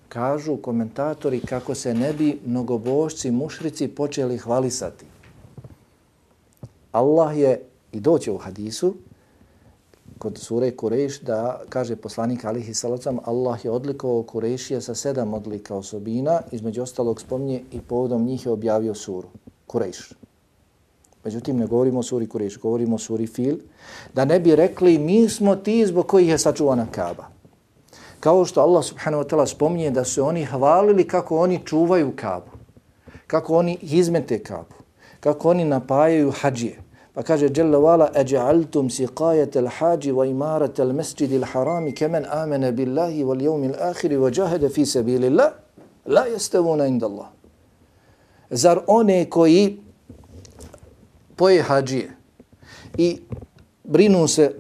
Kažu komentatori kako se ne bi mnogobošci, mušrici počeli hvalisati. Allah je I doće u hadisu kod sure Kureš da kaže poslanik alihi salacom Allah je odlikovao Kurešije sa sedam odlika osobina, između ostalog spominje i povodom njih je objavio suru Kureš. Međutim, ne govorimo o suri Kureš, govorimo o suri Fil, da ne bi rekli mi smo ti zbog kojih je sačuvana Kaba. Kao što Allah subhanahu wa ta'ala spominje da su oni hvalili kako oni čuvaju Kabu, kako oni izmete Kabu, kako oni napajaju hađije, Pa kaže Jalla wala aj'altum siqayat al-haji wa imarat al-masjid al-haram kaman amana billahi wal yawm al-akhir wa jahada fi sabilillah. La yastawuna inda Allah. Zar one koji spoje hađije i brinu se,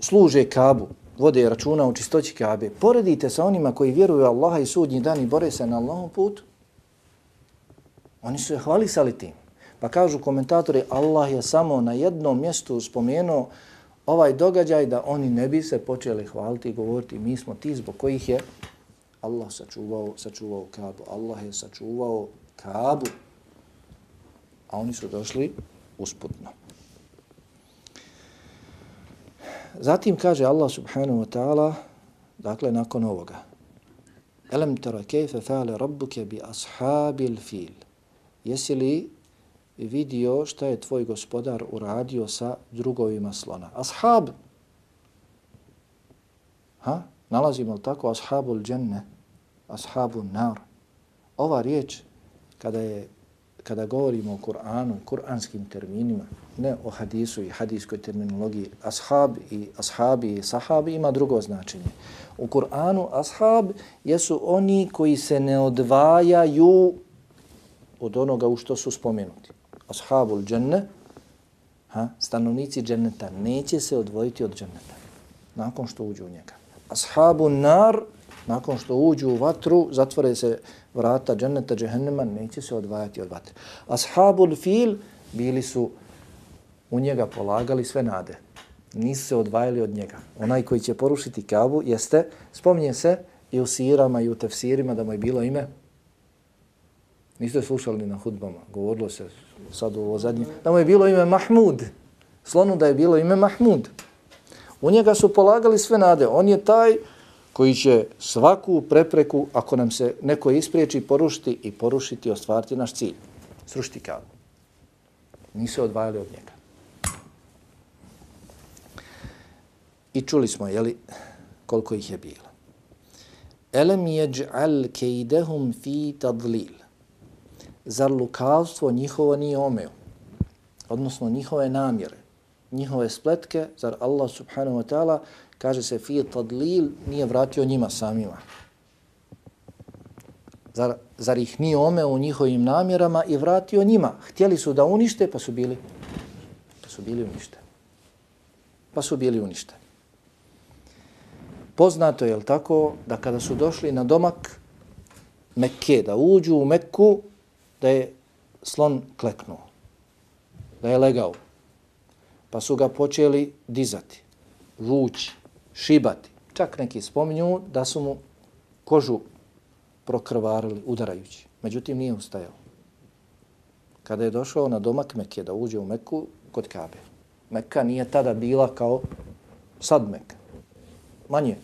služe kabu, vode računa u čistoći kabe, poredite sa onima koji vjeruju Allaha i sudnji dan i bore se na Allahom putu, oni su je hvalisali tim. Pa kažu komentatori, Allah je samo na jednom mjestu spomenuo ovaj događaj da oni ne bi se počeli hvaliti i govoriti mi smo ti zbog kojih je Allah sačuvao, sačuvao Kabu. Allah je sačuvao Kabu. A oni su došli usputno. Zatim kaže Allah subhanahu wa ta'ala, dakle nakon ovoga, Alam tara kayfa fa'ala rabbuke bi ashabil fil. Jesi li vidio šta je tvoj gospodar uradio sa drugovima slona? Ashab. Ha? Nalazimo li tako ashabul dženne, ashabul nar? Ova riječ, kada je kada govorimo o Kur'anu, kur'anskim terminima, ne o hadisu i hadijskoj terminologiji, ashab i ashabi i sahabi ima drugo značenje. U Kur'anu ashab jesu oni koji se ne odvajaju od onoga u što su spomenuti. Ashabul dženne, ha, stanovnici dženneta, neće se odvojiti od dženneta nakon što uđu u njega. Ashabu nar, nakon što uđu u vatru, zatvore se vrata dženneta, džehennema, neće se odvajati od vatre. Ashabul fil bili su u njega polagali sve nade. Nisu se odvajali od njega. Onaj koji će porušiti kabu jeste, spominje se i u sirama i u tefsirima da mu je bilo ime. Niste slušali na hudbama, govorilo se sad u ovo zadnje, da mu je bilo ime Mahmud. Slonu da je bilo ime Mahmud. U njega su polagali sve nade. On je taj koji će svaku prepreku, ako nam se neko ispriječi, porušiti i porušiti, ostvariti naš cilj. Srušiti kavu. Nisu odvajali od njega. I čuli smo, jeli, koliko ih je bilo. Elem jeđ'al kejdehum fi tadlil. Zar lukavstvo njihovo nije omeo? Odnosno njihove namjere, njihove spletke, zar Allah subhanahu wa ta'ala kaže se fi tadlil nije vratio njima samima. Zar, zar ih nije omeo u njihovim namjerama i vratio njima? Htjeli su da unište, pa su bili, pa su bili uništeni. Pa su bili uništeni. Poznato je, tako, da kada su došli na domak Mekke, da uđu u Mekku, da je slon kleknuo, da je legao. Pa su ga počeli dizati, vući, šibati. Čak neki spominju da su mu kožu prokrvarili udarajući. Međutim, nije ustajao. Kada je došao na domak Mekke da uđe u Meku kod Kabe. Mekka nije tada bila kao sad Mekka. Manje.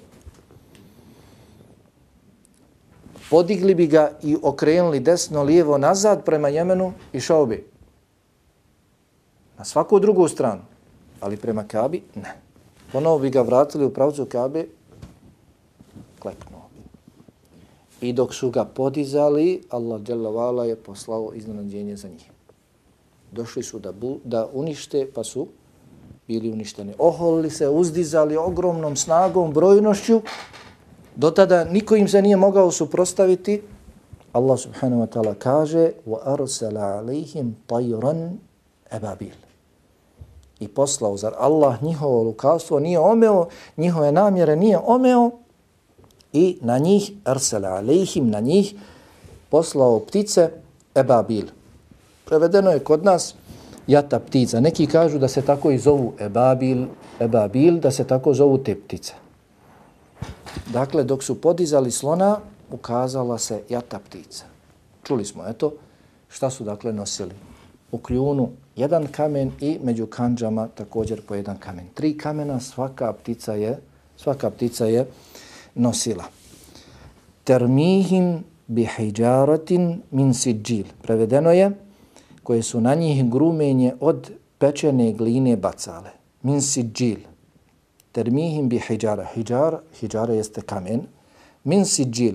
Podigli bi ga i okrenuli desno, lijevo, nazad prema Jemenu i šao bi. Na svaku drugu stranu. Ali prema Kabi ne ponovo bi ga vratili u pravcu Kabe, kleknuo bi. I dok su ga podizali, Allah dželavala je poslao iznenađenje za njih. Došli su da, bu, da unište, pa su bili uništeni. Oholili se, uzdizali ogromnom snagom, brojnošću. Do tada niko im se nije mogao suprostaviti. Allah subhanahu wa ta'ala kaže وَأَرْسَلَ عَلَيْهِمْ طَيْرًا أَبَابِيلًا i poslao, zar Allah njihovo lukavstvo nije omeo, njihove namjere nije omeo i na njih, arsala alejhim, na njih poslao ptice ebabil. Prevedeno je kod nas jata ptica. Neki kažu da se tako i zovu ebabil, ebabil, da se tako zovu te ptice. Dakle, dok su podizali slona, ukazala se jata ptica. Čuli smo, eto, šta su dakle nosili? U kljunu jedan kamen i među kanđama također po jedan kamen. Tri kamena svaka ptica je svaka ptica je nosila. Termihim bihijaratin min siđil. Prevedeno je koje su na njih grumenje od pečene gline bacale. Min siđil. Termihim bi Hijar, hijara jeste kamen. Min siđil.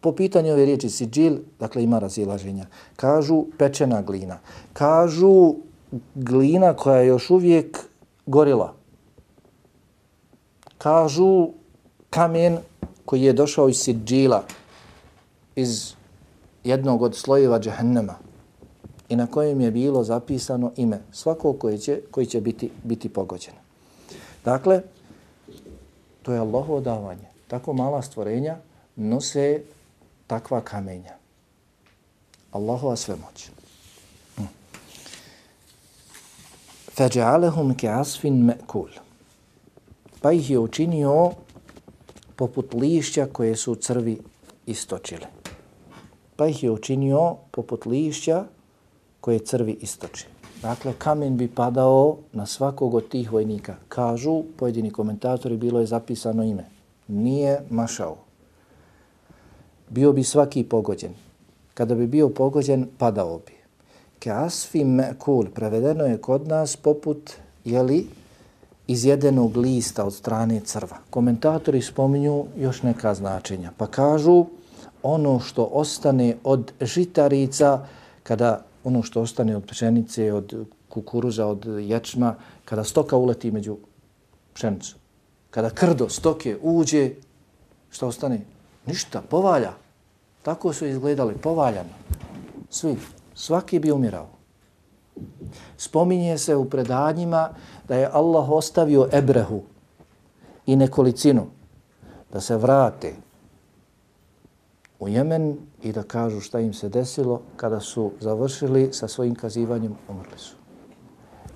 Po pitanju ove riječi siđil, dakle ima razilaženja. Kažu pečena glina. Kažu glina koja je još uvijek gorila. Kažu kamen koji je došao iz Sidžila, iz jednog od slojeva džehennema i na kojem je bilo zapisano ime svakog koji će, koji će biti, biti pogođen. Dakle, to je Allahovo davanje. Tako mala stvorenja nose takva kamenja. Allahova svemoć. Hm. فَجَعَلَهُمْ كَعَصْفٍ مَأْكُولٍ. Pa ih je učinio poput lišća koje su crvi istočile. Pa ih je učinio poput lišća koje crvi istoče. Dakle, kamen bi padao na svakog od tih vojnika. Kažu, pojedini komentatori, bilo je zapisano ime. Nije mašao. Bio bi svaki pogođen. Kada bi bio pogođen, padao bi. Kasfi mekul, prevedeno je kod nas poput, jeli, izjedenog lista od strane crva. Komentatori spominju još neka značenja. Pa kažu, ono što ostane od žitarica, kada ono što ostane od pšenice, od kukuruza, od ječma, kada stoka uleti među pšenicu, kada krdo stoke uđe, što ostane? Ništa, povalja. Tako su izgledali, povaljano. Svi, svaki bi umirao. Spominje se u predanjima da je Allah ostavio Ebrehu i nekolicinu da se vrate u Jemen i da kažu šta im se desilo kada su završili sa svojim kazivanjem, umrli su.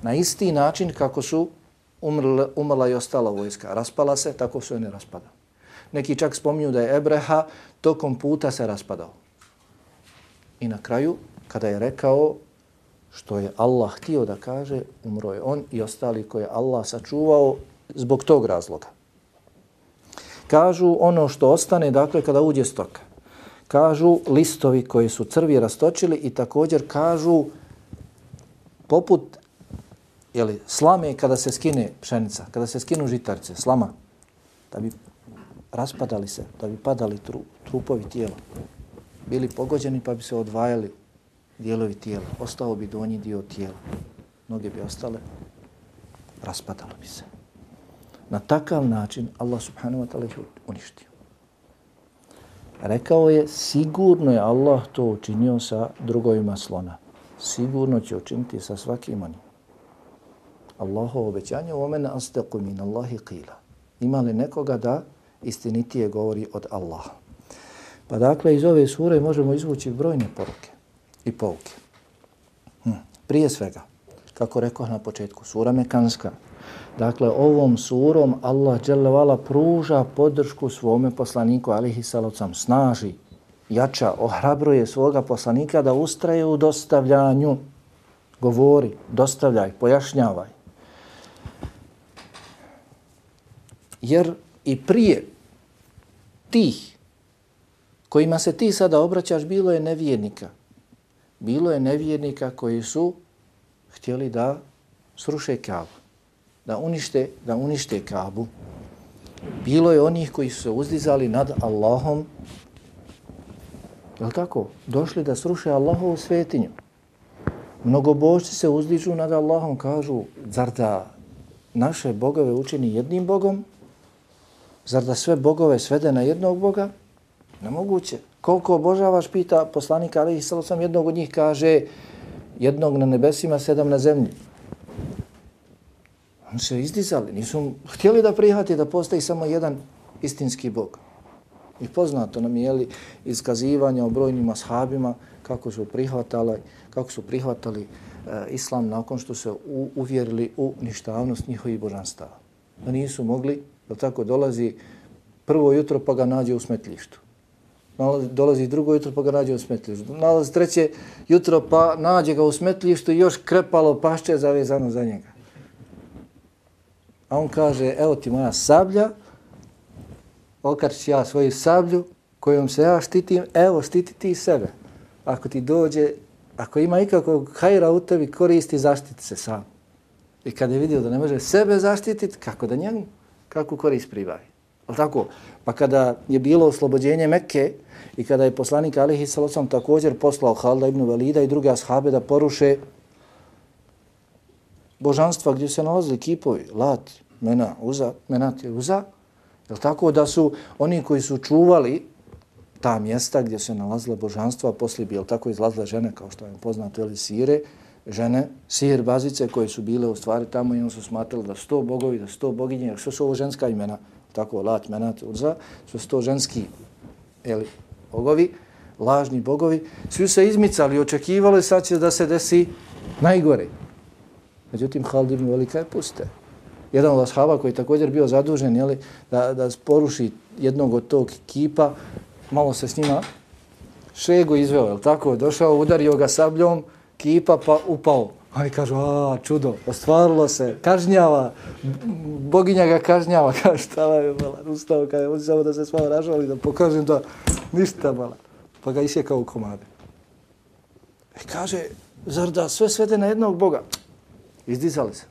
Na isti način kako su umrla, umrla i ostala vojska. Raspala se, tako su ne raspada. Neki čak spominju da je Ebreha tokom puta se raspadao. I na kraju, kada je rekao što je Allah htio da kaže, umro je on i ostali koje je Allah sačuvao zbog tog razloga. Kažu ono što ostane, dakle, kada uđe stoka kažu listovi koji su crvi rastočili i također kažu poput jeli, slame kada se skine pšenica, kada se skinu žitarce, slama, da bi raspadali se, da bi padali tru, trupovi tijela. Bili pogođeni pa bi se odvajali dijelovi tijela. Ostao bi donji dio tijela. Noge bi ostale, raspadalo bi se. Na takav način Allah subhanahu wa ta'ala ih uništio. Rekao je, sigurno je Allah to učinio sa drugovima slona. Sigurno će učiniti sa svakim onim. Allahovo obećanje, u omena asteku min Allahi qila. Ima li nekoga da istinitije govori od Allaha? Pa dakle, iz ove sure možemo izvući brojne poruke i pouke. Hm. Prije svega, kako rekao na početku, sura Mekanska, Dakle, ovom surom Allah dželevala pruža podršku svome poslaniku, alihi salocam, snaži, jača, ohrabruje svoga poslanika da ustraje u dostavljanju, govori, dostavljaj, pojašnjavaj. Jer i prije tih kojima se ti sada obraćaš, bilo je nevjernika. Bilo je nevjernika koji su htjeli da sruše kavu da unište, da unište Kabu. Bilo je onih koji su se uzdizali nad Allahom, je tako? Došli da sruše Allahovu svetinju. Mnogobožci se uzdižu nad Allahom, kažu, zar da naše bogove učini jednim bogom? Zar da sve bogove svede na jednog boga? Nemoguće. Koliko obožavaš, pita poslanika, ali sam jednog od njih kaže, jednog na nebesima, sedam na zemlji. Oni se izdizali, nisu htjeli da prihvati da postoji samo jedan istinski Bog. I poznato nam je li iskazivanja o brojnim ashabima kako su prihvatali, kako su prihvatali e, islam nakon što se u, uvjerili u ništavnost njihovih božanstava. Da nisu mogli, da tako dolazi prvo jutro pa ga nađe u Nalazi, Dolazi drugo jutro pa ga nađe u smetlištu. Nalazi treće jutro pa nađe ga u smetlištu i još krepalo pašće zavezano za njega. A on kaže, evo ti moja sablja, okačiš ja svoju sablju kojom se ja štitim, evo štiti ti sebe. Ako ti dođe, ako ima ikakvog hajra u tebi, koristi, zaštiti se sam. I kad je vidio da ne može sebe zaštititi, kako da njemu, kako korist pribavi. Ali tako, pa kada je bilo oslobođenje Mekke i kada je poslanik Alihi Salosom također poslao Halda ibn Valida i druge ashabe da poruše božanstva gdje se nalazili kipovi, lat, mena, uza, menat je uza, je tako? Da su oni koji su čuvali ta mjesta gdje se nalazila božanstva, a poslije bi tako izlazile žene, kao što je poznato, ili sire, žene, sir bazice koje su bile u stvari tamo i on su smatrali da sto bogovi, da sto boginje, jer što su ovo ženska imena, tako lat, menat, urza, su sto ženski ili, bogovi, lažni bogovi, svi se izmicali očekivali sad će da se desi najgore. Međutim, Halid ibn Velika je puste. Jedan od ashaba koji je također bio zadužen jeli, da, da poruši jednog od tog kipa, malo se s njima šego izveo, je tako? Došao, udario ga sabljom, kipa pa upao. Oni kažu, a, čudo, ostvarilo se, kažnjava, boginja ga kažnjava, kaže, šta je, mala, ustao, kaže, on samo da se s vama ražali, da pokažem da ništa, mala. Pa ga isjekao u komade. I e, kaže, zar da sve svede na jednog Boga? Izdizali se.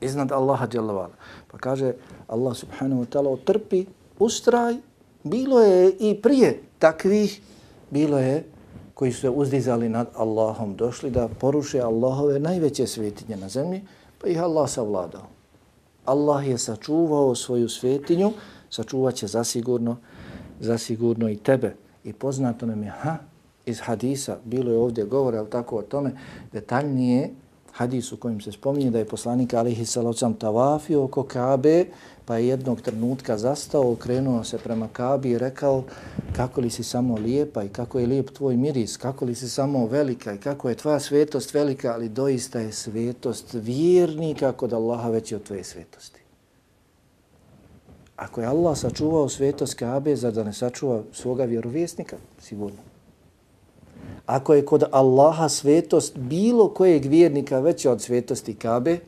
Iznad Allaha djelavala. Pa kaže, Allah subhanahu wa ta'ala otrpi, ustraj, bilo je i prije takvih, bilo je koji su se uzdizali nad Allahom, došli da poruše Allahove najveće svetinje na zemlji, pa ih Allah savladao. Allah je sačuvao svoju svetinju, sačuvat će zasigurno, zasigurno i tebe. I poznato nam je, ha, iz hadisa, bilo je ovdje govore, ali tako o tome, detaljnije hadis u kojem se spominje da je poslanik alihi salocam tavafio oko Kabe, pa je jednog trenutka zastao, okrenuo se prema Kabi i rekao kako li si samo lijepa i kako je lijep tvoj miris, kako li si samo velika i kako je tvoja svetost velika, ali doista je svetost vjernika kod Allaha veći od tvoje svetosti. Ako je Allah sačuvao svetost Kabe, zar da ne sačuva svoga vjerovjesnika? Sigurno. Ako je kod Allaha svetost bilo kojeg vjernika veća od svetosti Kabe,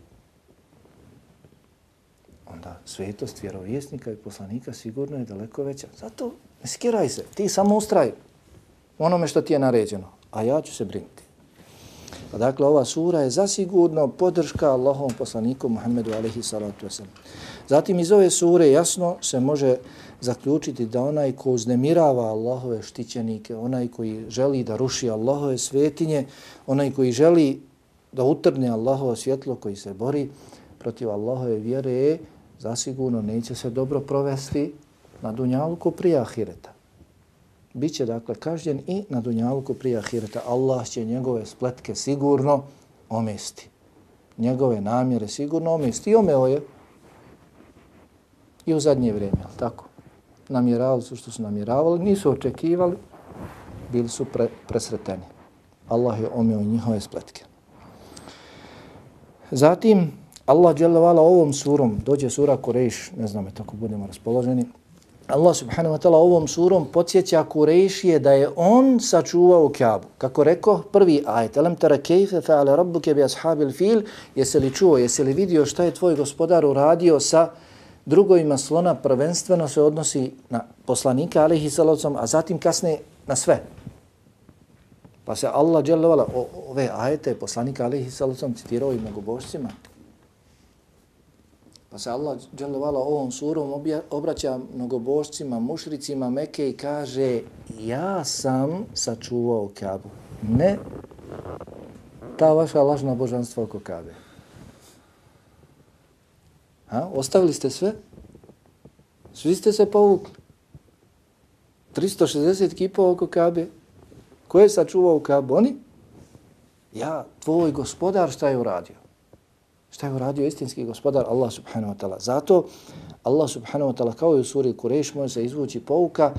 onda svetost vjerovjesnika i poslanika sigurno je daleko veća. Zato ne skiraj se, ti samo ustraj onome što ti je naređeno, a ja ću se brinuti. Pa dakle, ova sura je zasigurno podrška Allahom poslaniku Muhammedu alaihi salatu wasalam. Zatim iz ove sure jasno se može zaključiti da onaj ko uznemirava Allahove štićenike, onaj koji želi da ruši Allahove svetinje, onaj koji želi da utrne Allahovo svjetlo koji se bori protiv Allahove vjere, zasigurno neće se dobro provesti na dunjalku prije ahireta. Biće dakle kažnjen i na dunjalku prije ahireta. Allah će njegove spletke sigurno omesti. Njegove namjere sigurno omesti. I omeo je i u zadnje vrijeme, tako? Namjeravali su što su namjeravali, nisu očekivali, bili su pre, presreteni. Allah je omio njihove spletke. Zatim, Allah dželevala ovom surom, dođe sura Kurejš, ne znam je tako budemo raspoloženi, Allah subhanahu wa ta'ala ovom surom podsjeća Kurejšije da je on sačuvao Kaabu. Kako rekao prvi ajet, alam tara kejfe fa'ala rabbuke bi ashabil fil, jesi li čuo, jesi li vidio šta je tvoj gospodar uradio sa drugovima slona, prvenstveno se odnosi na poslanika alihi salavcom, a zatim kasne na sve. Pa se Allah dželovala ove ajete poslanika alihi salavcom citirao i mnogobošcima. Pa se Allah dželovala ovom surom obraća mnogobošcima, mušricima Meke i kaže ja sam sačuvao Kabu. Ne ta vaša lažna božanstva oko Kabe. Ha? Ostavili ste sve? Svi ste se povukli. 360 kipova oko Kabe. Ko je sačuvao Kabu? Oni? Ja, tvoj gospodar, šta je uradio? Šta je uradio istinski gospodar? Allah subhanahu wa ta'ala. Zato Allah subhanahu wa ta'ala kao i u suri Kureš može se izvući pouka.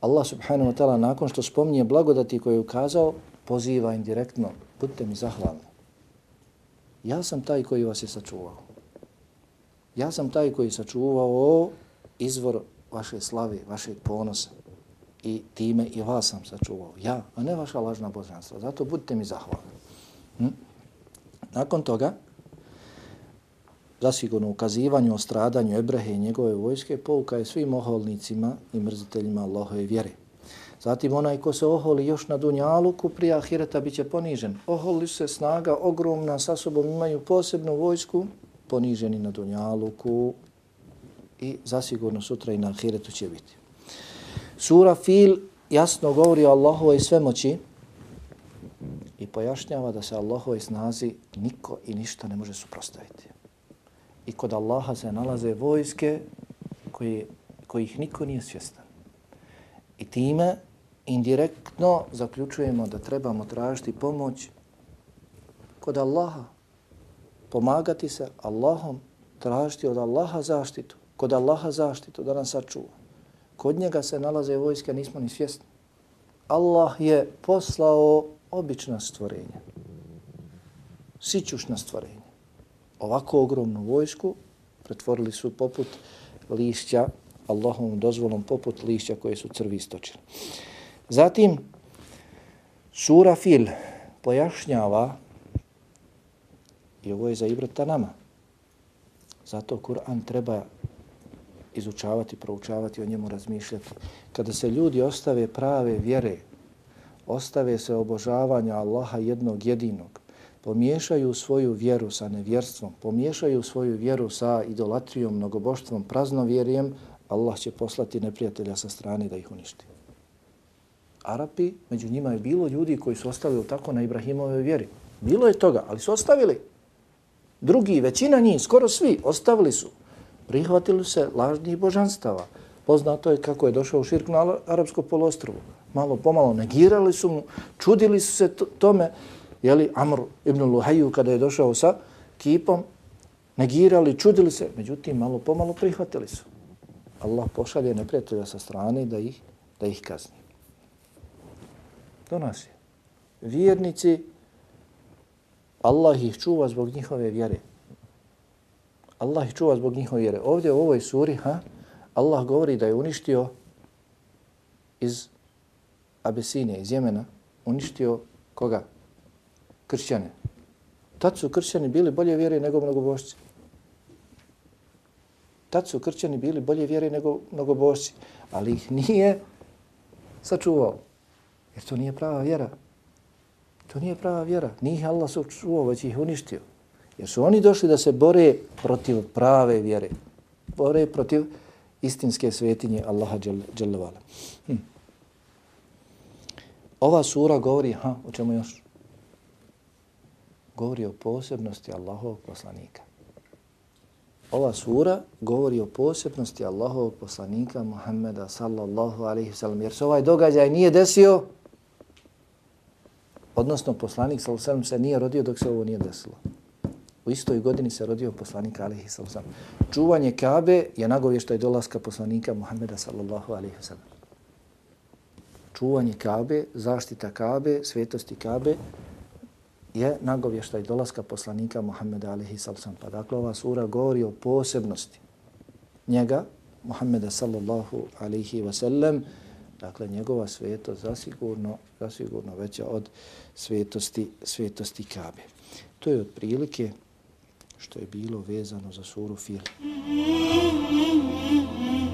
Allah subhanahu wa ta'ala nakon što spominje blagodati koje je ukazao, poziva indirektno. Budite mi zahvalni. Ja sam taj koji vas je sačuvao. Ja sam taj koji sačuvao izvor vaše slave, vašeg ponosa i time i vas sam sačuvao. Ja, a ne vaša lažna božanstva. Zato budite mi zahvalni. Hm? Nakon toga, zasigurno ukazivanju o stradanju Ebrehe i njegove vojske, pouka je svim oholnicima i mrziteljima Allahove vjere. Zatim onaj ko se oholi još na Dunjaluku, prije Ahireta bit će ponižen. Oholi se snaga ogromna, sa sobom imaju posebnu vojsku, poniženi na Dunjaluku i zasigurno sutra i na Ahiretu će biti. Sura Fil jasno govori o Allahovoj svemoći i pojašnjava da se Allahovoj snazi niko i ništa ne može suprostaviti. I kod Allaha se nalaze vojske koji, kojih niko nije svjestan. I time indirektno zaključujemo da trebamo tražiti pomoć kod Allaha. Pomagati se Allahom, tražiti od Allaha zaštitu, kod Allaha zaštitu da nas sačuva. Kod njega se nalaze vojske, nismo ni svjesni. Allah je poslao obična stvorenja, sićušna stvorenja. Ovako ogromnu vojsku pretvorili su poput lišća, Allahovom dozvolom poput lišća koje su crvi istočili. Zatim, sura Fil pojašnjava, i ovo je za ibrata nama, zato Kur'an treba izučavati, proučavati, o njemu razmišljati. Kada se ljudi ostave prave vjere, ostave se obožavanja Allaha jednog jedinog, pomiješaju svoju vjeru sa nevjerstvom, pomiješaju svoju vjeru sa idolatrijom, mnogoboštvom, praznovjerijem, Allah će poslati neprijatelja sa strane da ih uništi. Arapi, među njima je bilo ljudi koji su ostavili tako na Ibrahimove vjeri. Bilo je toga, ali su ostavili. Drugi, većina njih, skoro svi, ostavili su. Prihvatili se lažnih božanstava. Poznato je kako je došao širk na arapsko polostrovu. Malo pomalo negirali su mu, čudili su se tome, jeli Amr ibn Luhaju kada je došao sa kipom, negirali, čudili se, međutim malo pomalo prihvatili su. Allah pošalje neprijatelja sa strane da ih, da ih kazni. Do nas je. Vjernici, Allah ih čuva zbog njihove vjere. Allah ih čuva zbog njihove vjere. Ovdje u ovoj suri, ha, Allah govori da je uništio iz Abesinije, iz Jemena, uništio koga? Kršćane. Tad su kršćani bili bolje vjere nego mnogobošci. Tad su kršćani bili bolje vjere nego mnogobošci. Ali ih nije sačuvao. Jer to nije prava vjera. To nije prava vjera. Nije Allah sačuvao, već ih uništio. Jer su oni došli da se bore protiv prave vjere. Bore protiv istinske svetinje Allaha Đelevala. Hm. Ova sura govori, ha, o čemu još? Govori o posebnosti Allahovog poslanika. Ova sura govori o posebnosti Allahovog poslanika Muhammeda sallallahu alaihi sallam. Jer se ovaj događaj nije desio, odnosno poslanik sallallahu se nije rodio dok se ovo nije desilo. U istoj godini se rodio poslanik alaihi sallallahu Čuvanje Kabe je nagovještaj dolaska poslanika Muhammeda sallallahu alihi sallam. Čuvanje Kabe, zaštita Kabe, svetosti Kabe je nagovještaj dolaska poslanika Muhammeda alaihi sallallahu Pa dakle ova sura govori o posebnosti njega, Muhammeda sallallahu alihi wa sallam, dakle njegova svetost zasigurno, zasigurno veća od svetosti, svetosti Kabe. To je otprilike što je bilo vezano za suru Fil. Mm -hmm.